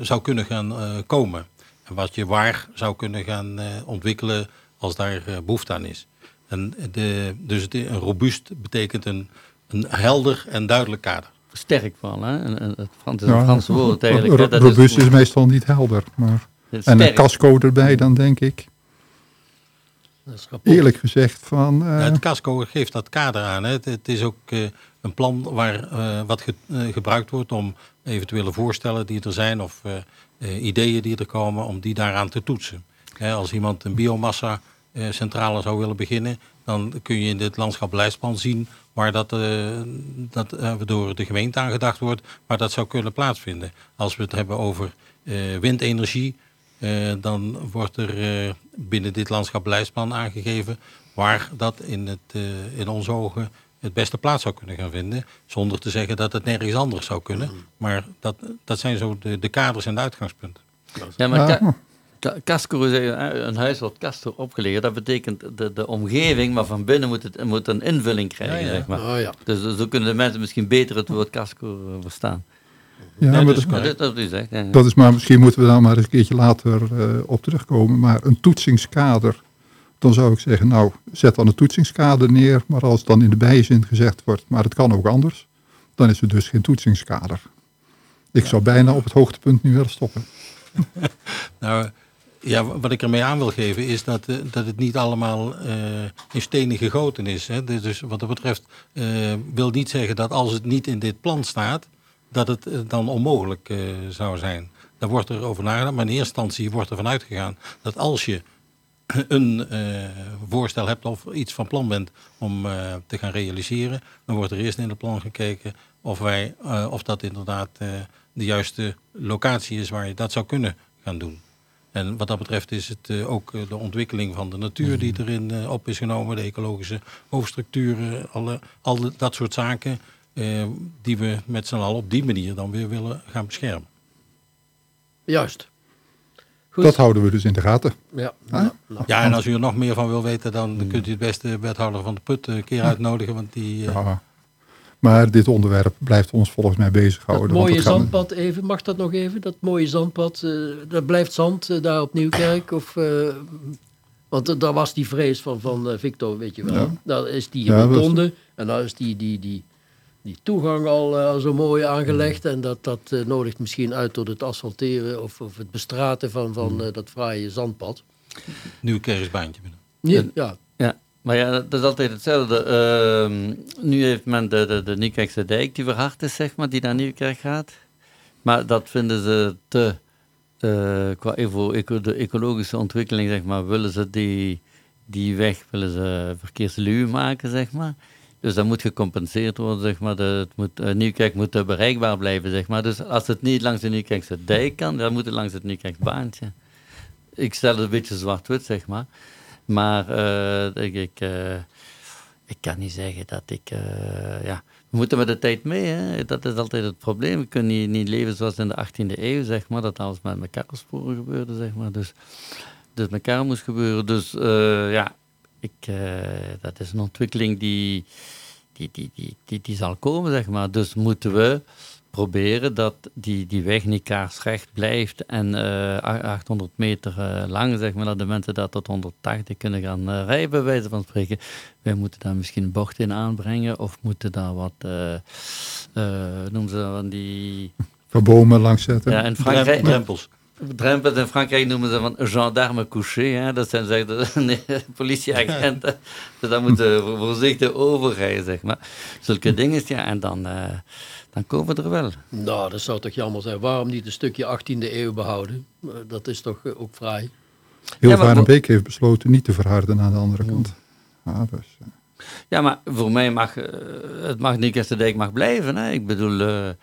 zou kunnen gaan eh, komen. En wat je waar zou kunnen gaan eh, ontwikkelen als daar eh, behoefte aan is. En de, dus het, een robuust betekent een, een helder en duidelijk kader. Sterk van, hè? En, en het Ja, Franse woord eigenlijk. ro- hè. Dat robuust is meestal niet helder. Maar, en een casco erbij, dan denk ik, dat is rapport. eerlijk gezegd, van... eh, Ja, het casco geeft dat kader aan. Hè. Het, het is ook eh, een plan waar eh, wat ge- eh, gebruikt wordt om eventuele voorstellen die er zijn of eh, eh, ideeën die er komen, om die daaraan te toetsen. Als iemand een biomassa eh, centrale zou willen beginnen, dan kun je in dit landschap beleidsplan zien waar dat, eh, dat door de gemeente aangedacht wordt, waar dat zou kunnen plaatsvinden. Als we het hebben over windenergie, dan wordt er binnen dit landschap beleidsplan aangegeven waar dat in, het, in onze ogen het beste plaats zou kunnen gaan vinden. Zonder te zeggen dat het nergens anders zou kunnen. Maar dat, dat zijn zo de, de kaders en de uitgangspunten. Ja, maar Ja. is eh, een huis wordt casco opgelegen. Dat betekent de, de omgeving, maar van binnen moet het moet een invulling krijgen, Ja, ja. zeg maar. Oh ja. Dus zo kunnen de mensen misschien beter het woord casco eh, verstaan. ja, Nee, maar dat is dat, is echt. ja. dat is maar, misschien moeten we daar maar eens een keertje later eh, op terugkomen. Maar een toetsingskader, dan zou ik zeggen, nou, zet dan een toetsingskader neer. Maar als dan in de bijzin gezegd wordt, maar het kan ook anders, dan is het dus geen toetsingskader. Ik zou bijna op het hoogtepunt nu willen stoppen. Nou, ja, wat ik ermee aan wil geven is dat, eh, dat het niet allemaal eh, in stenen gegoten is. Hè. Dus- Dus wat dat betreft eh, wil niet zeggen dat als het niet in dit plan staat, dat het dan onmogelijk zou zijn. Daar wordt er over nagedacht, maar in eerste instantie wordt er vanuit gegaan dat als je een eh, voorstel hebt of iets van plan bent om eh, te gaan realiseren, dan wordt er eerst in het plan gekeken of, wij, eh, of dat inderdaad de juiste locatie is waar je dat zou kunnen gaan doen. En wat dat betreft is het ook de ontwikkeling van de natuur die erin eh, op is genomen, de ecologische hoofdstructuren, alle, al dat soort zaken die we met z'n allen op die manier dan weer willen gaan beschermen. Juist. Goed. Dat houden we dus in de gaten. ja. Huh? nou, nou. Ja, en als u er nog meer van wil weten, dan kunt u het beste wethouder van de Put een keer uitnodigen, want die... eh, Ja. Maar dit onderwerp blijft ons volgens mij Dat bezighouden. want mooie gaat- zandpad even, mag dat nog even? Dat mooie zandpad, eh dat blijft zand eh, daar op Nieuwkerk? Of, eh, want eh, daar was die vrees van, van eh, Victor, weet je wel. Ja. Daar is die dat rotonde en daar is die, die, die, die toegang al eh, zo mooi aangelegd. En dat, dat eh, nodigt misschien uit tot het asfalteren of, of het bestraten van, van eh, dat fraaie zandpad. nieuw kerstbaantje. Ja, ja. Ja, maar ja, dat is altijd hetzelfde. Ehm, nu heeft men de, de, de Nieuwkerkse dijk die verhard is, zeg maar, die naar Nieuwkerk gaat. Maar dat vinden ze te, eh, qua evo, eco, de ecologische ontwikkeling, zeg maar, willen ze die, die weg, willen ze verkeersluw maken, zeg maar. Dus dat moet gecompenseerd worden, zeg maar. Het moet, uh, Nieuwkerk moet bereikbaar blijven, zeg maar. Dus als het niet langs de Nieuwkerkse dijk kan, dan moet het langs het Nieuwkerkbaantje. Ik stel het een beetje zwart-wit, zeg maar. Maar uh, ik, ik, ik kan niet zeggen dat ik... ja, we moeten met de tijd mee, hè. dat is altijd het probleem. We kunnen niet, niet leven zoals in de 18e eeuw, zeg maar. Dat alles met elkaar sporen gebeurde, zeg maar. Dus, dus met elkaar moest gebeuren. Dus ja, ik, dat is een ontwikkeling die, die, die, die, die, die zal komen, zeg maar. Dus moeten we proberen dat die, die weg niet kaarsrecht blijft en uh, 800 meter uh, lang, zeg maar, dat de mensen daar tot 180 kunnen gaan uh, rijden, bij wijze van spreken. Wij moeten daar misschien een bocht in aanbrengen of moeten daar wat, noemen ze van die... Van bomen langs zetten. Ja, in Frankrijk... Drempels. Drempels in Frankrijk noemen ze van gendarme couché. Hè? Dat zijn zeg, de, nee, politieagenten. dus daar moeten we voorzichtig overrijden, zeg maar. Zulke dingen, ja. En dan, uh, dan komen we er wel. Nou, dat zou toch jammer zijn. Waarom niet een stukje 18e eeuw behouden? Dat is toch ook vrij. Heel ja, Varenbeek heeft besloten niet te verharden aan de andere kant. Ja, dus, uh. ja maar voor mij mag het mag niet de dijk mag blijven. Hè? Ik bedoel...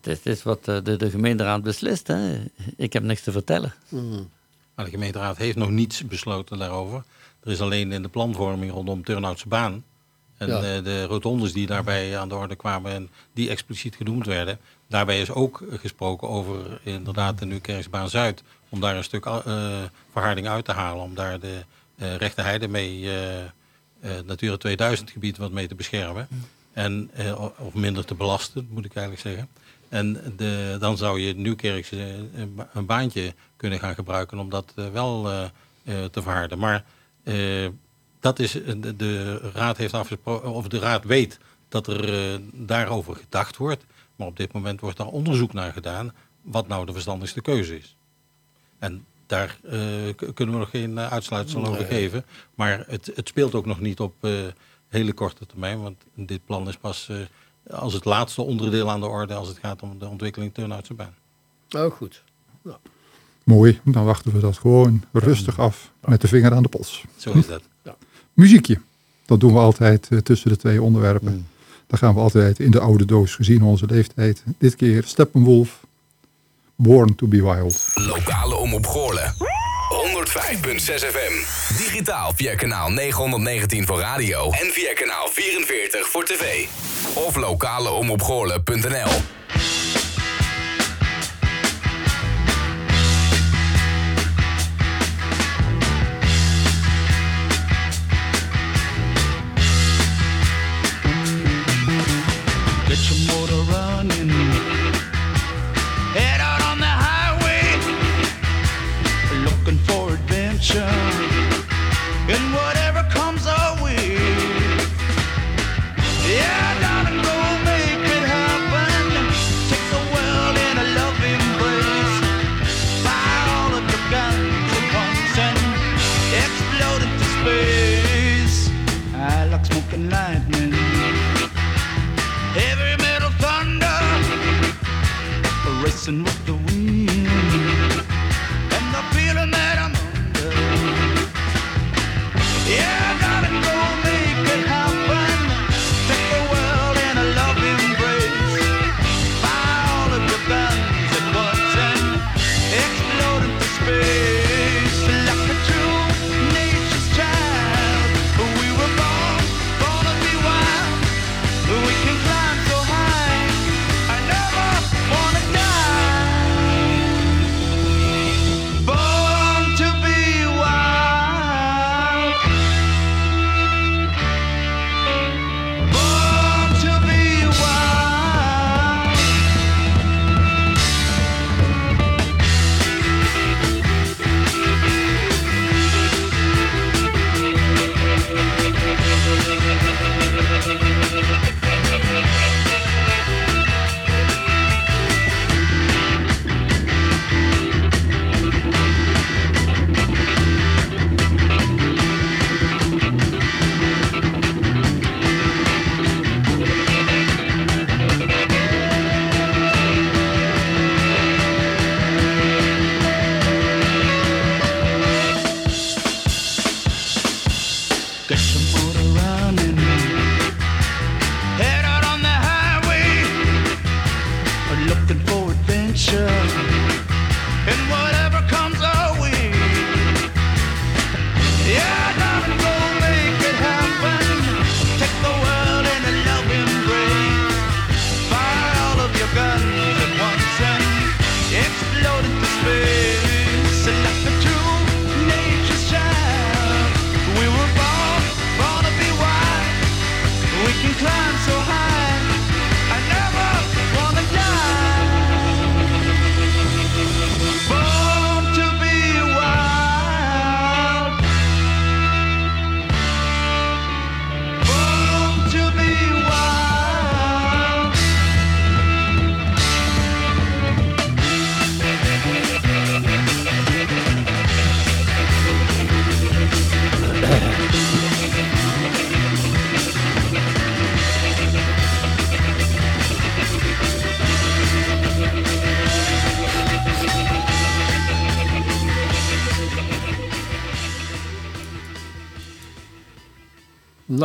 Het is, wat de, de, gemeenteraad beslist. Hè. Ik heb niks te vertellen. Mm. Maar de gemeenteraad heeft nog niets besloten daarover. Er is alleen in de planvorming rondom Turnhoutse baan. En ja. de, de rotondes die daarbij aan de orde kwamen en die expliciet genoemd werden. Daarbij is ook gesproken over inderdaad de Nieuwkerksbaan Zuid. Om daar een stuk uh, verharding uit te halen. Om daar de uh, rechte heide mee, uh, Natura 2000 gebied wat mee te beschermen. En, of minder te belasten, moet ik eigenlijk zeggen. En de, dan zou je Nieuwkerkse eh, een baantje kunnen gaan gebruiken om dat eh, wel uh, te verharden. Maar uh, dat is, de, de, raad heeft afgesproken, of de raad weet dat er daarover gedacht wordt. Maar op dit moment wordt daar onderzoek naar gedaan wat nou de verstandigste keuze is. En daar kunnen we nog geen uitsluitsel nee. over geven. Maar het, het, speelt ook nog niet op hele korte termijn, want dit plan is pas als het laatste onderdeel aan de orde als het gaat om de ontwikkeling Turnhoutse baan. Oh, goed. Nou. Mooi, dan wachten we dat gewoon rustig af met de vinger aan de pols. Zo is dat. Ja. Muziekje, dat doen we altijd uh, tussen de twee onderwerpen. Mm. Dan gaan we altijd in de oude doos gezien onze leeftijd. Dit keer Steppenwolf, Born to be Wild. Lokale omroep Goorlen. 105.6 FM. Digitaal via kanaal 919 voor radio en via kanaal 44 voor tv. Of lokaleomroepgoorlen.nl Get ocean.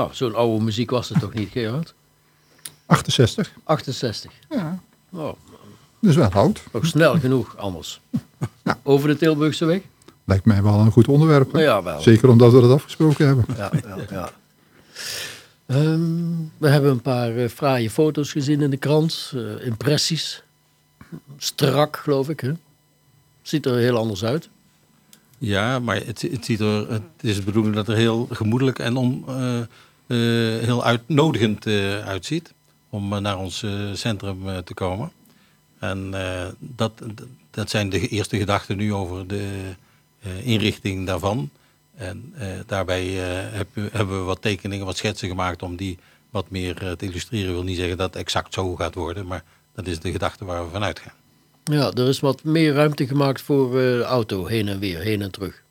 Nou, zo'n oude muziek was het toch niet, Gerard? 68. 68. Ja, Oh, dus wel oud. nog snel genoeg anders. Over de Tilburgse weg? Lijkt mij wel een goed onderwerp. hè? Ja, wel. Zeker omdat we dat afgesproken hebben. Ja, ja, ja. Ehm, we hebben een paar eh, fraaie foto's gezien in de krant. eh, impressies. Strak, geloof ik. Hè? Ziet er heel anders uit. Ja, maar het, het, ziet er, het is de bedoeling dat er heel gemoedelijk en om, eh, heel uitnodigend eh, uitziet. Om eh, naar ons eh, centrum eh, te komen. En eh, dat, dat zijn de eerste gedachten nu over de eh, inrichting daarvan. En eh, daarbij eh, heb- hebben we wat tekeningen, wat schetsen gemaakt om die wat meer eh, te illustreren. Ik wil niet zeggen dat het exact zo gaat worden, maar dat is de gedachte waar we vanuit gaan. Ja, er is wat meer ruimte gemaakt voor eh, de auto, heen en weer, heen en terug.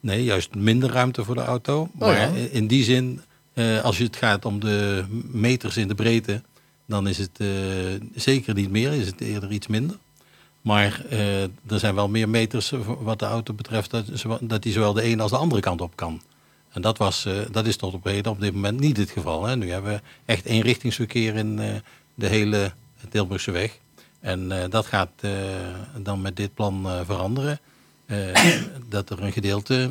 Nee, juist minder ruimte voor de auto. Maar ja. in die zin, eh, als het gaat om de meters in de breedte, dan is het eh, zeker niet meer, is het eerder iets minder. Maar eh, er zijn wel meer meters wat de auto betreft, dat, dat die zowel de ene als de andere kant op kan. En dat, was, dat is tot op heden op dit moment niet het geval. Hè. Nu hebben we echt eenrichtingsverkeer in de hele Tilburgse weg. En dat gaat dan met dit plan veranderen. Dat er een gedeelte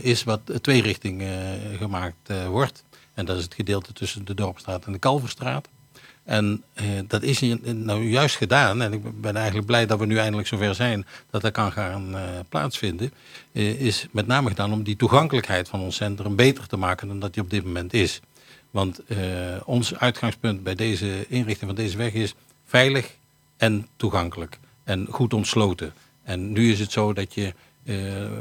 is wat twee richting gemaakt wordt. En dat is het gedeelte tussen de Dorpstraat en de Kalverstraat. En eh, dat is nou juist gedaan. En ik ben eigenlijk blij dat we nu eindelijk zover zijn dat dat kan gaan eh, plaatsvinden. Eh, is met name gedaan om die toegankelijkheid van ons centrum beter te maken dan dat die op dit moment is. Want ons uitgangspunt bij deze inrichting van deze weg is veilig en toegankelijk. En goed ontsloten. En nu is het zo dat, je, eh,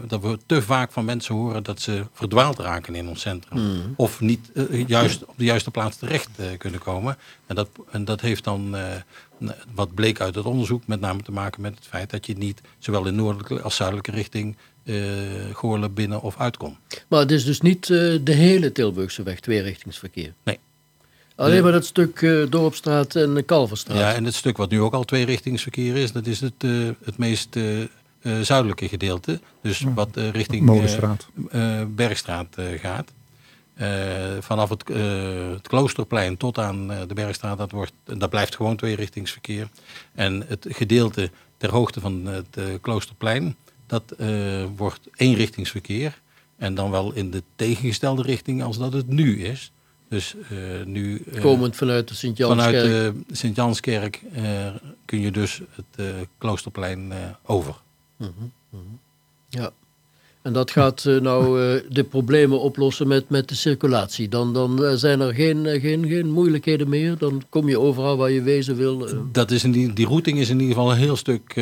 dat we te vaak van mensen horen dat ze verdwaald raken in ons centrum. Of niet eh, juist op de juiste plaats terecht eh, kunnen komen. En dat, en dat heeft dan, wat bleek uit het onderzoek, met name te maken met het feit dat je niet zowel in noordelijke als zuidelijke richting Goorlen binnen of uit kon. Maar het is dus niet de hele Tilburgse weg, tweerichtingsverkeer. Nee. Alleen maar dat stuk Dorpstraat en Kalverstraat. Ja, en het stuk wat nu ook al tweerichtingsverkeer is, dat is het, het meest eh, zuidelijke gedeelte. Dus wat eh, richting eh, Bergstraat eh, gaat. Eh, vanaf het, eh, het Kloosterplein tot aan eh, de Bergstraat, dat, wordt, dat blijft gewoon tweerichtingsverkeer. En het gedeelte ter hoogte van het Kloosterplein, dat eh, wordt eenrichtingsverkeer. En dan wel in de tegengestelde richting als dat het nu is. Dus eh, nu... eh, Komend vanuit de Sint-Janskerk. Vanuit de Sint-Janskerk eh, kun je dus het Ja. En dat gaat eh, nou eh, de problemen oplossen met, met de circulatie. Dan, dan eh, zijn er geen, geen, geen moeilijkheden meer. Dan kom je overal waar je wezen wil. Dat is in die, die routing is in ieder geval een heel stuk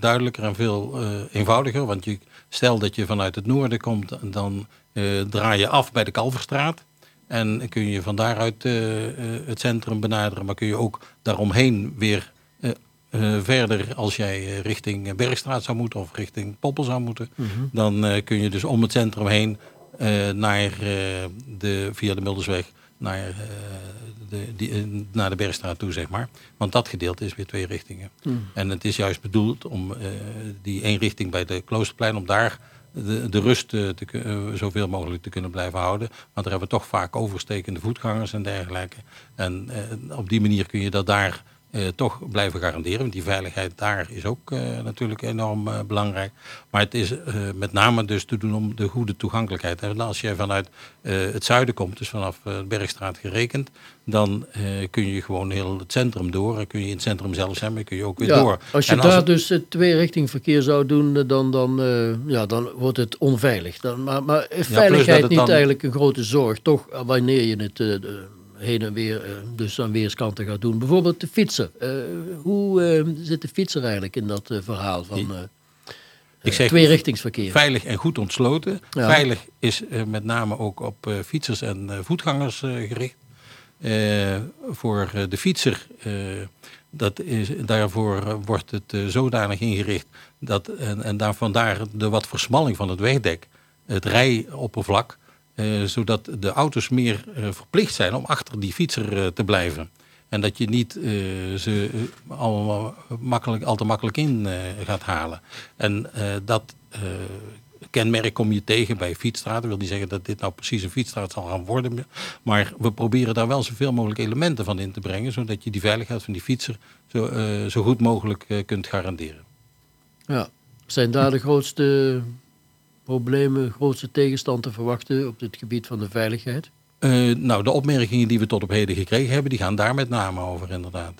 duidelijker en veel eenvoudiger. Want je, stel dat je vanuit het noorden komt, dan draai je af bij de Kalverstraat. En kun je van daaruit het centrum benaderen. Maar kun je ook daaromheen weer eh, verder, als jij eh, richting Bergstraat zou moeten of richting Poppel zou moeten, dan eh, kun je dus om het centrum heen naar, de, via de Muldersweg naar, de, die, naar de Bergstraat toe, zeg maar. Want dat gedeelte is weer twee richtingen. En het is juist bedoeld om die één richting bij de Kloosterplein, om daar de, de rust te, zoveel mogelijk te kunnen blijven houden. Want daar hebben we toch vaak overstekende voetgangers en dergelijke. En eh, op die manier kun je dat daar eh, toch blijven garanderen. Want die veiligheid daar is ook eh, natuurlijk enorm eh, belangrijk. Maar het is met name dus te doen om de goede toegankelijkheid. En als je vanuit het zuiden komt, dus vanaf de Bergstraat gerekend, dan kun je gewoon heel het centrum door. En kun je in het centrum zelf zijn, maar kun je ook weer Ja, door. als je En daar dus het tweerichtingverkeer zou doen, dan, dan, ja, dan wordt het onveilig. Dan, maar, maar veiligheid niet dan- eigenlijk een grote zorg? Toch wanneer je het heen en weer, eh, dus aan weerskanten gaat doen. Bijvoorbeeld de fietser. Eh, hoe eh, zit de fietser eigenlijk in dat verhaal van Ik zeg tweerichtingsverkeer? veilig en goed ontsloten. Ja. Veilig is met name ook op fietsers en voetgangers gericht. Voor de fietser, dat is, daarvoor wordt het zodanig ingericht dat, en, en daar vandaar de wat versmalling van het wegdek, het rijoppervlak, eh, zodat de auto's meer eh, verplicht zijn om achter die fietser eh, te blijven. En dat je niet ze allemaal makkelijk, al te makkelijk in gaat halen. En dat kenmerk kom je tegen bij fietsstraat. Dat wil niet zeggen dat dit nou precies een fietsstraat zal gaan worden. Maar we proberen daar wel zoveel mogelijk elementen van in te brengen. Zodat je die veiligheid van die fietser zo, zo goed mogelijk kunt garanderen. Ja. Zijn daar de grootste problemen, grootste tegenstand te verwachten op dit gebied van de veiligheid? Eh, nou, de opmerkingen die we tot op heden gekregen hebben, die gaan daar met name over inderdaad.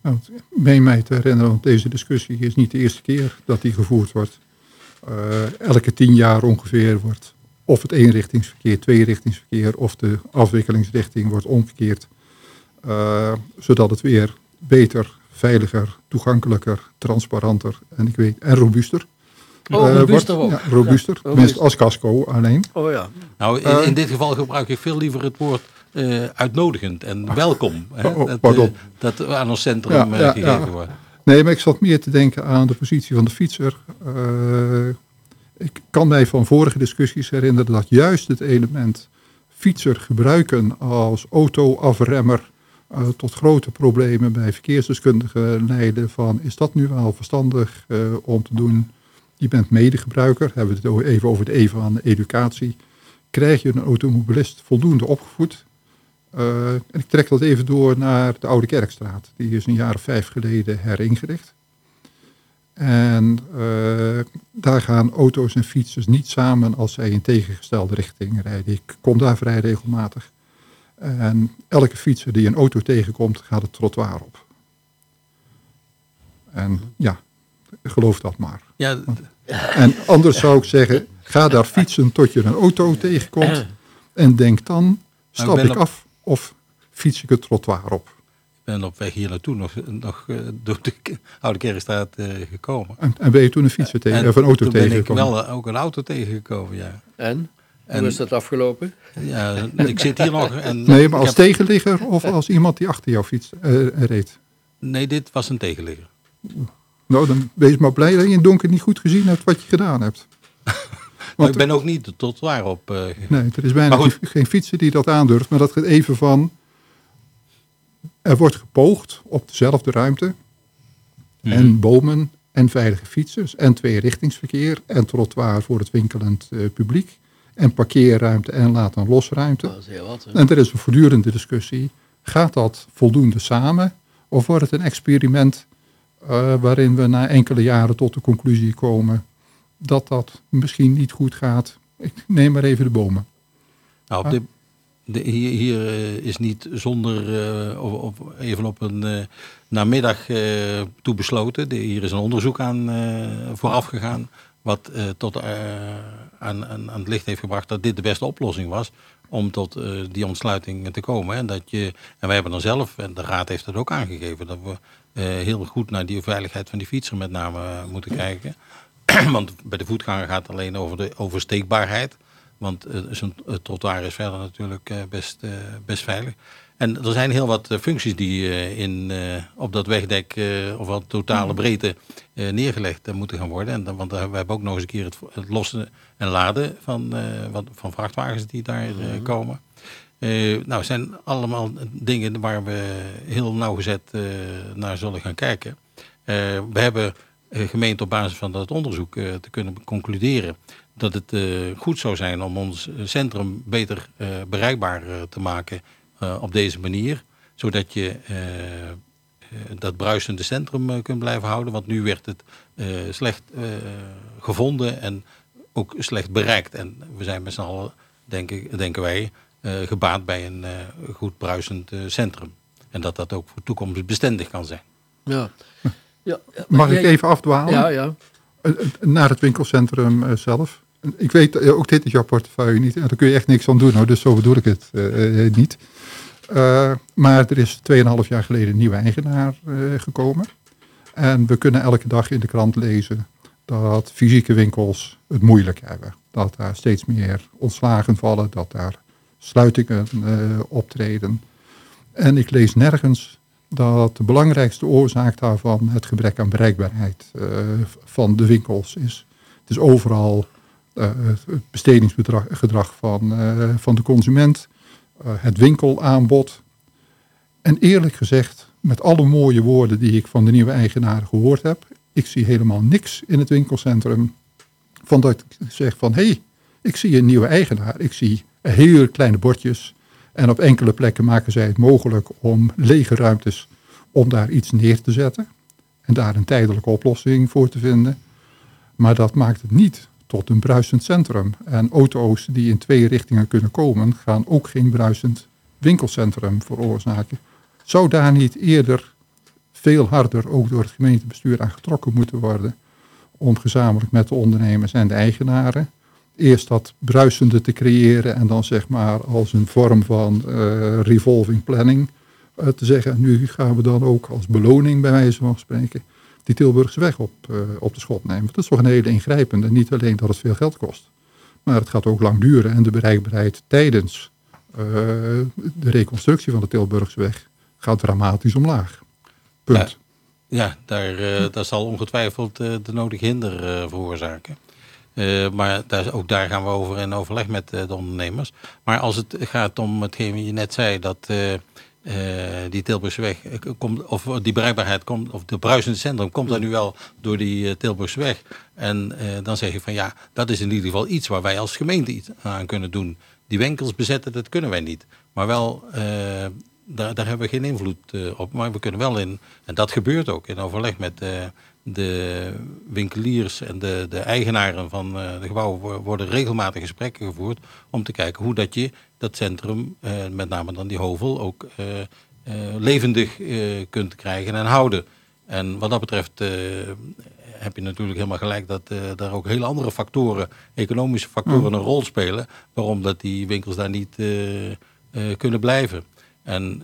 Nou, het meen mij te herinneren, want deze discussie is niet de eerste keer dat die gevoerd wordt. Eh, elke tien jaar ongeveer wordt of het eenrichtingsverkeer, tweerichtingsverkeer of de afwikkelingsrichting wordt omgekeerd. eh, zodat het weer beter, veiliger, toegankelijker, transparanter en, ik weet, en robuuster Oh, eh, robuuster wordt. ook. Ja, robuuster, Ja, tenminste als casco alleen. Oh ja. Nou, in, Eh. in dit geval gebruik ik veel liever het woord eh, uitnodigend en welkom. Hè? oh, dat, pardon. eh, dat aan ons centrum Ja, eh, gegeven ja. wordt. Nee, maar ik zat meer te denken aan de positie van de fietser. Eh, ik kan mij van vorige discussies herinneren dat juist het element fietser gebruiken als auto-afremmer eh, tot grote problemen bij verkeersdeskundigen leiden van is dat nu wel verstandig eh, om te doen? Je bent medegebruiker, hebben we het even over de even aan de educatie. Krijg je een automobilist voldoende opgevoed? Eh, en ik trek dat even door naar de Oude Kerkstraat. Die is een jaar of vijf geleden heringericht. En eh, daar gaan auto's en fietsers niet samen als zij in tegengestelde richting rijden. Ik kom daar vrij regelmatig. En elke fietser die een auto tegenkomt, gaat het trottoir op. En ja, geloof dat maar. Ja, En anders zou ik zeggen, ga daar fietsen tot je een auto tegenkomt. En denk dan, stap ik op- af of fiets ik het trottoir op. ik ben op weg hier naartoe nog, nog eh, door de Oude Kerkstraat eh, gekomen. En, en ben je toen een fietser tegen, En of een auto toen ben ik tegengekomen? wel eh, ook een auto tegengekomen, ja. En? En- Hoe is dat afgelopen? ja ik zit hier nog en... Nee, maar als heb- tegenligger of als iemand die achter jou fiets eh, reed? Nee, dit was een tegenligger. Nou, dan wees maar blij dat je in het donker niet goed gezien hebt wat je gedaan hebt. Maar ik ben ook niet tot waar op. eh, Nee, er is bijna geen- fietser die dat aandurft. Maar dat gaat even van... Er wordt gepoogd op dezelfde ruimte. Mhm. En bomen en veilige fietsers. En tweerichtingsverkeer. En trottoir voor het winkelend eh, publiek. En parkeerruimte en laat een losruimte. Dat is heel wat. En er is een voortdurende discussie. Gaat dat voldoende samen? Of wordt het een experiment eh, waarin we na enkele jaren tot de conclusie komen dat dat misschien niet goed gaat? Ik neem maar even de bomen. Nou, op de, de, hier hier eh, is niet zonder eh, of, of even op een eh, namiddag toe besloten. De, hier is een onderzoek aan vooraf gegaan. Wat tot aan, aan, aan het licht heeft gebracht dat dit de beste oplossing was. Om tot die ontsluiting te komen. En, dat je, en wij hebben dan zelf, en de Raad heeft het ook aangegeven, dat we heel goed naar die veiligheid van die fietser met name eh, moeten kijken. Want bij de voetganger gaat het alleen over de oversteekbaarheid. Want eh, zo'n eh, trottoir is verder natuurlijk eh, best, eh, best veilig. En er zijn heel wat eh, functies die eh, in, eh, op dat wegdek eh, of wat totale breedte eh, neergelegd eh, moeten gaan worden. En dan, want eh, we hebben ook nog eens een keer het, lossen en laden van, eh, van vrachtwagens die daar eh, komen. Eh, nou, zijn allemaal dingen waar we heel nauwgezet eh, naar zullen gaan kijken. Eh, we hebben gemeend op basis van dat onderzoek te kunnen concluderen dat het goed zou zijn om ons centrum beter bereikbaar te maken op deze manier. Zodat je dat bruisende centrum kunt blijven houden. Want nu werd het slecht gevonden en ook slecht bereikt. En we zijn met z'n allen, denken wij, gebaat bij een eh, goed bruisend eh, centrum. En dat dat ook voor toekomstbestendig kan zijn. Ja. ja. Mag ik even afdwalen? Ja, ja. Eh, eh, Naar het winkelcentrum eh, zelf. Ik weet, eh, ook dit is jouw portefeuille niet. En daar kun je echt niks aan doen. hoor, dus zo bedoel ik het eh, eh, niet. Eh, maar er is 2,5 jaar geleden een nieuwe eigenaar eh, gekomen. En we kunnen elke dag in de krant lezen dat fysieke winkels het moeilijk hebben. Dat daar steeds meer ontslagen vallen, dat daar sluitingen eh, optreden. En ik lees nergens dat de belangrijkste oorzaak daarvan het gebrek aan bereikbaarheid eh, van de winkels is. Het is overal eh, het bestedingsgedrag gedrag van, van de consument, het winkelaanbod. En eerlijk gezegd, met alle mooie woorden die ik van de nieuwe eigenaar gehoord heb, ik zie helemaal niks in het winkelcentrum Van dat ik zeg van, hé, hey, ik zie een nieuwe eigenaar. Ik zie hele kleine bordjes. En op enkele plekken maken zij het mogelijk om lege ruimtes, om daar iets neer te zetten. En daar een tijdelijke oplossing voor te vinden. Maar dat maakt het niet tot een bruisend centrum. En auto's die in twee richtingen kunnen komen, gaan ook geen bruisend winkelcentrum veroorzaken. Zou daar niet eerder veel harder ook door het gemeentebestuur aan getrokken moeten worden om gezamenlijk met de ondernemers en de eigenaren eerst dat bruisende te creëren en dan zeg maar als een vorm van eh, revolving planning eh, te zeggen, nu gaan we dan ook als beloning bij wijze van spreken die Tilburgse weg op, eh, op de schot nemen. Dat is toch een hele ingrijpende. Niet alleen dat het veel geld kost, maar het gaat ook lang duren en de bereikbaarheid tijdens de reconstructie van de Tilburgse weg gaat dramatisch omlaag. Punt. Ja, daar, eh, dat zal ongetwijfeld de nodige hinder veroorzaken. Eh, maar daar, ook daar gaan we over in overleg met eh, de ondernemers. Maar als het gaat om hetgeen je net zei, dat eh, die Tilburgseweg komt, of die bereikbaarheid komt, of de bruisende centrum komt daar nu wel door die Tilburgseweg. En dan zeg je van ja, dat is in ieder geval iets waar wij als gemeente iets aan kunnen doen. Die winkels bezetten, dat kunnen wij niet. Maar wel, daar, daar hebben we geen invloed op. Maar we kunnen wel in, en dat gebeurt ook in overleg met de winkeliers en de, de eigenaren van eh, de gebouwen wo- worden regelmatig gesprekken gevoerd om te kijken hoe dat je dat centrum, eh, met name dan die hovel, ook eh, levendig kunt krijgen en houden. En wat dat betreft heb je natuurlijk helemaal gelijk dat daar ook hele andere factoren, economische factoren, een rol spelen. Waarom dat die winkels daar niet kunnen blijven. En,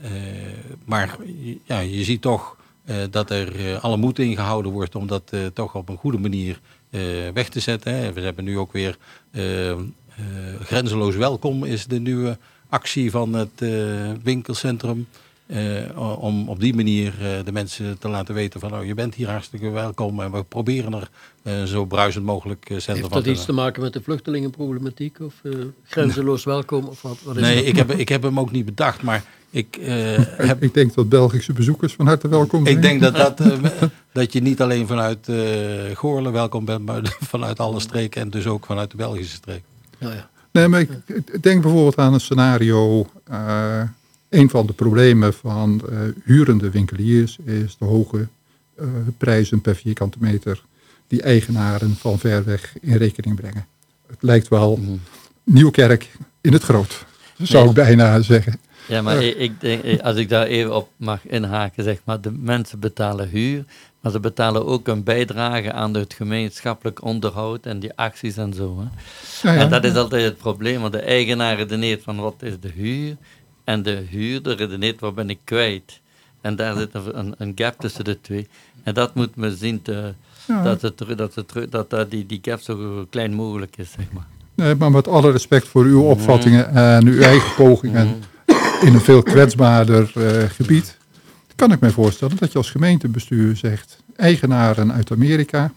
maar ja, je ziet toch dat er eh, alle moed in gehouden wordt om dat eh, toch op een goede manier eh, weg te zetten. We hebben nu ook weer eh, eh, Grenzeloos Welkom is de nieuwe actie van het eh, winkelcentrum. Eh, om op die manier eh, de mensen te laten weten van oh, je bent hier hartstikke welkom en we proberen er eh, zo bruisend mogelijk eh, centrum Heeft van dat te iets te maken met de vluchtelingenproblematiek? Of eh, grenzeloos welkom? Of wat, wat is Nee, dat? ik heb, ik heb hem ook niet bedacht, maar ik eh, heb Ik denk dat Belgische bezoekers van harte welkom zijn. Ik denk dat, dat, dat je niet alleen vanuit eh Goorlen welkom bent, maar vanuit alle streken en dus ook vanuit de Belgische streek. Ja, ja. Nee, maar ik, ik denk bijvoorbeeld aan een scenario. Eh, een van de problemen van eh, hurende winkeliers is de hoge eh, prijzen per vierkante meter die eigenaren van ver weg in rekening brengen. Het lijkt wel Nieuwkerk in het groot, zou ik bijna zeggen. Ja, maar ik, ik denk, eh, als ik daar even op mag inhaken, zeg maar, de mensen betalen huur, maar ze betalen ook een bijdrage aan het gemeenschappelijk onderhoud en die acties en zo. Hè. Ja, ja. En dat is altijd het probleem, want de eigenaar redeneert van wat is de huur en de huurder redeneert wat ben ik kwijt. En daar zit een, een, gap tussen de twee. En dat moet men zien te, Ja. dat, het, dat, het, dat, dat die, die gap zo klein mogelijk is, zeg maar. Nee, maar met alle respect voor uw opvattingen en uw eigen pogingen Mhm. in een veel kwetsbaarder eh, gebied, kan ik me voorstellen dat je als gemeentebestuur zegt, eigenaren uit Amerika,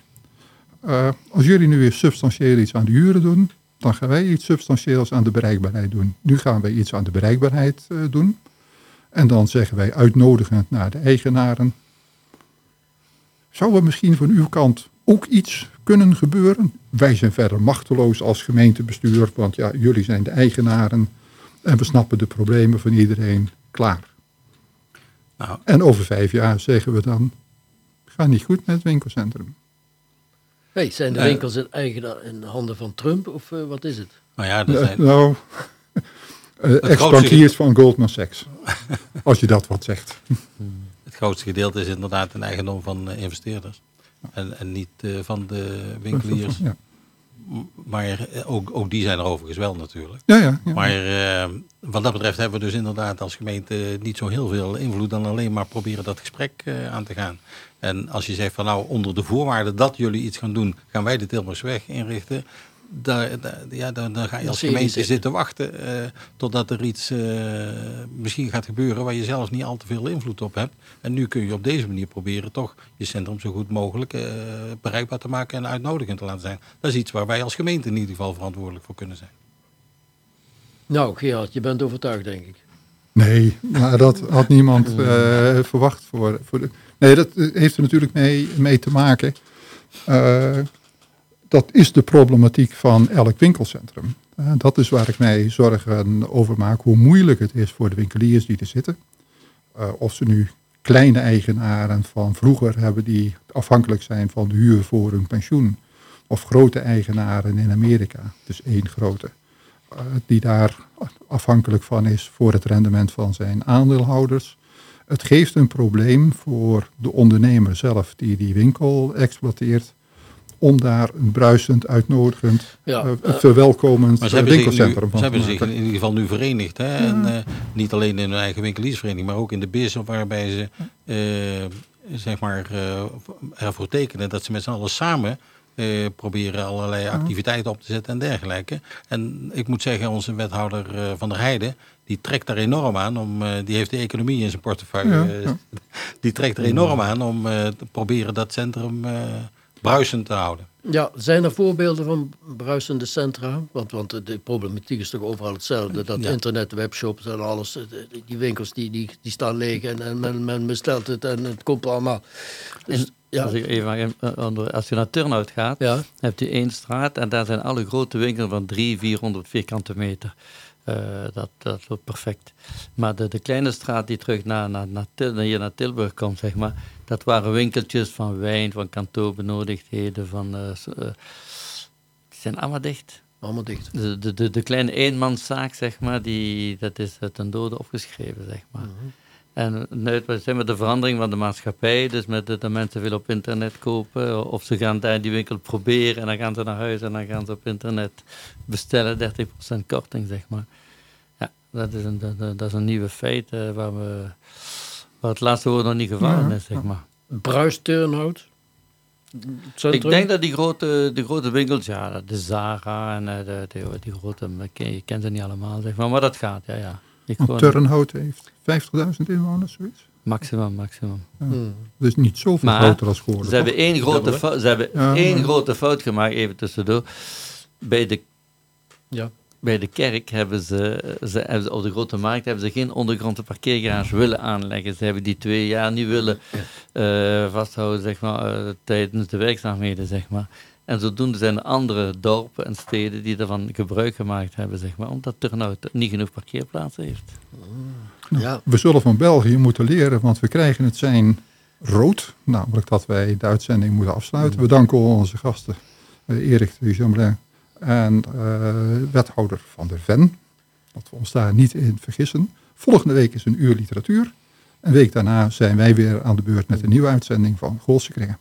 eh, als jullie nu weer substantieel iets aan de huren doen, dan gaan wij iets substantieels aan de bereikbaarheid doen. Nu gaan wij iets aan de bereikbaarheid eh, doen. En dan zeggen wij uitnodigend naar de eigenaren. Zou er misschien van uw kant ook iets kunnen gebeuren? Wij zijn verder machteloos als gemeentebestuur, want ja, jullie zijn de eigenaren en we snappen de problemen van iedereen klaar. Nou, En over vijf jaar zeggen we dan, gaat niet goed met het winkelcentrum. Hey, zijn de winkels in, eigen, in handen van Trump of eh, wat is het? nou ja, er Eh, zijn, nou, eh, ex-bankiers van Goldman Sachs, als je dat wat zegt. het grootste gedeelte is inderdaad een eigendom van eh, investeerders. En, en niet eh, van de winkeliers. Ja, Maar eh, ook, ook die zijn er overigens wel natuurlijk. ja, ja. ja. Maar eh, wat dat betreft hebben we dus inderdaad als gemeente niet zo heel veel invloed dan alleen maar proberen dat gesprek eh, aan te gaan. En als je zegt van nou onder de voorwaarde dat jullie iets gaan doen, gaan wij de Tilburgsweg inrichten. Daar, daar- ja, dan, dan ga je als je gemeente zitten wachten eh, totdat er iets eh, misschien gaat gebeuren waar je zelf niet al te veel invloed op hebt. En nu kun je op deze manier proberen toch je centrum zo goed mogelijk eh, bereikbaar te maken en uitnodigend te laten zijn. Dat is iets waar wij als gemeente in ieder geval verantwoordelijk voor kunnen zijn. Nou, Gerard, je bent overtuigd, denk ik. Nee, maar dat had niemand eh, verwacht. Voor, voor de, nee, dat heeft er natuurlijk mee, mee te maken. Dat is de problematiek van elk winkelcentrum. Eh, dat is waar ik mij zorgen over maak, hoe moeilijk het is voor de winkeliers die er zitten. Eh, of ze nu kleine eigenaren van vroeger hebben die afhankelijk zijn van de huur voor hun pensioen. Of grote eigenaren in Amerika, dus één grote, eh, die daar afhankelijk van is voor het rendement van zijn aandeelhouders. Het geeft een probleem voor de ondernemer zelf die die winkel exploiteert. Om daar een bruisend, uitnodigend, Ja, eh, eh, verwelkomend Maar ze hebben, zich, nu, winkelcentrum ze van te hebben zich in ieder geval nu verenigd. Hè? En, eh, niet alleen in hun eigen winkeliersvereniging, maar ook in de BIS, waarbij ze eh, zeg maar, eh, ervoor tekenen dat ze met z'n allen samen eh, proberen allerlei activiteiten op te zetten en dergelijke. En ik moet zeggen, onze wethouder eh, Van der Heijden, die trekt daar enorm aan. Om, eh, die heeft de economie in zijn portefeuille. Ja, ja. Die trekt er enorm aan om eh, te proberen dat centrum eh, bruisend te houden. Ja, zijn er voorbeelden van bruisende centra? Want, want de, problematiek is toch overal hetzelfde. Dat Ja. internet, webshops en alles, eh, die- die winkels die, die, die staan leeg en, en men, men bestelt het en het komt allemaal. Dus, En ja, Als, ik even, eh, als je naar Turnhout gaat, ja, hebt u één straat en daar zijn alle grote winkels van 300, 400 vierkante meter. Eh, dat, dat loopt perfect. Maar de, de kleine straat die terug naar, naar, naar, Til- hier naar Tilburg komt, zeg maar, dat waren winkeltjes van wijn, van kantoorbenodigdheden, van... eh, eh, die zijn allemaal dicht. allemaal dicht. De, de, de, de kleine eenmanszaak, zeg maar, die, dat is ten dode opgeschreven, zeg maar. En we zijn met de verandering van de maatschappij, dus met de, de mensen veel op internet kopen, of ze gaan daar die winkel proberen en dan gaan ze naar huis en dan gaan ze op internet bestellen, 30% korting, zeg maar. Ja, dat is een, dat, dat is een nieuwe feit eh, waar, we, waar het laatste woord nog niet gevallen Ja, is, zeg maar. Bruis Turnhout? Ik denk dat die grote, de grote winkels, ja, de Zara en eh, de, die, die grote, je kent ze niet allemaal, zeg maar, maar dat gaat, ja, ja. Ik Turnhout heeft 50.000 inwoners, zoiets. Maximum, maximum. Hmm. Dus niet zoveel Maar groter als Goorlen. Ze hebben één grote, fout, ze hebben Ja, één maar- grote fout gemaakt, even tussendoor. Bij de, Ja. bij de kerk hebben ze, ze, hebben op de grote markt hebben ze geen ondergrondse parkeergarage willen aanleggen. Ze hebben die twee jaar niet willen eh, vasthouden zeg maar, eh, tijdens de werkzaamheden. Zeg maar. En zodoende zijn er andere dorpen en steden die ervan gebruik gemaakt hebben, zeg maar, omdat Turnhout niet genoeg parkeerplaatsen heeft. Ja. We zullen van België moeten leren, want we krijgen het zijn rood. Namelijk dat wij de uitzending moeten afsluiten. We danken onze gasten, eh, Erik de Jambelin en eh, wethouder van der Ven. Dat we ons daar niet in vergissen. Volgende week is een uur literatuur. Een week daarna zijn wij weer aan de beurt met een nieuwe uitzending van Goolse Kringen.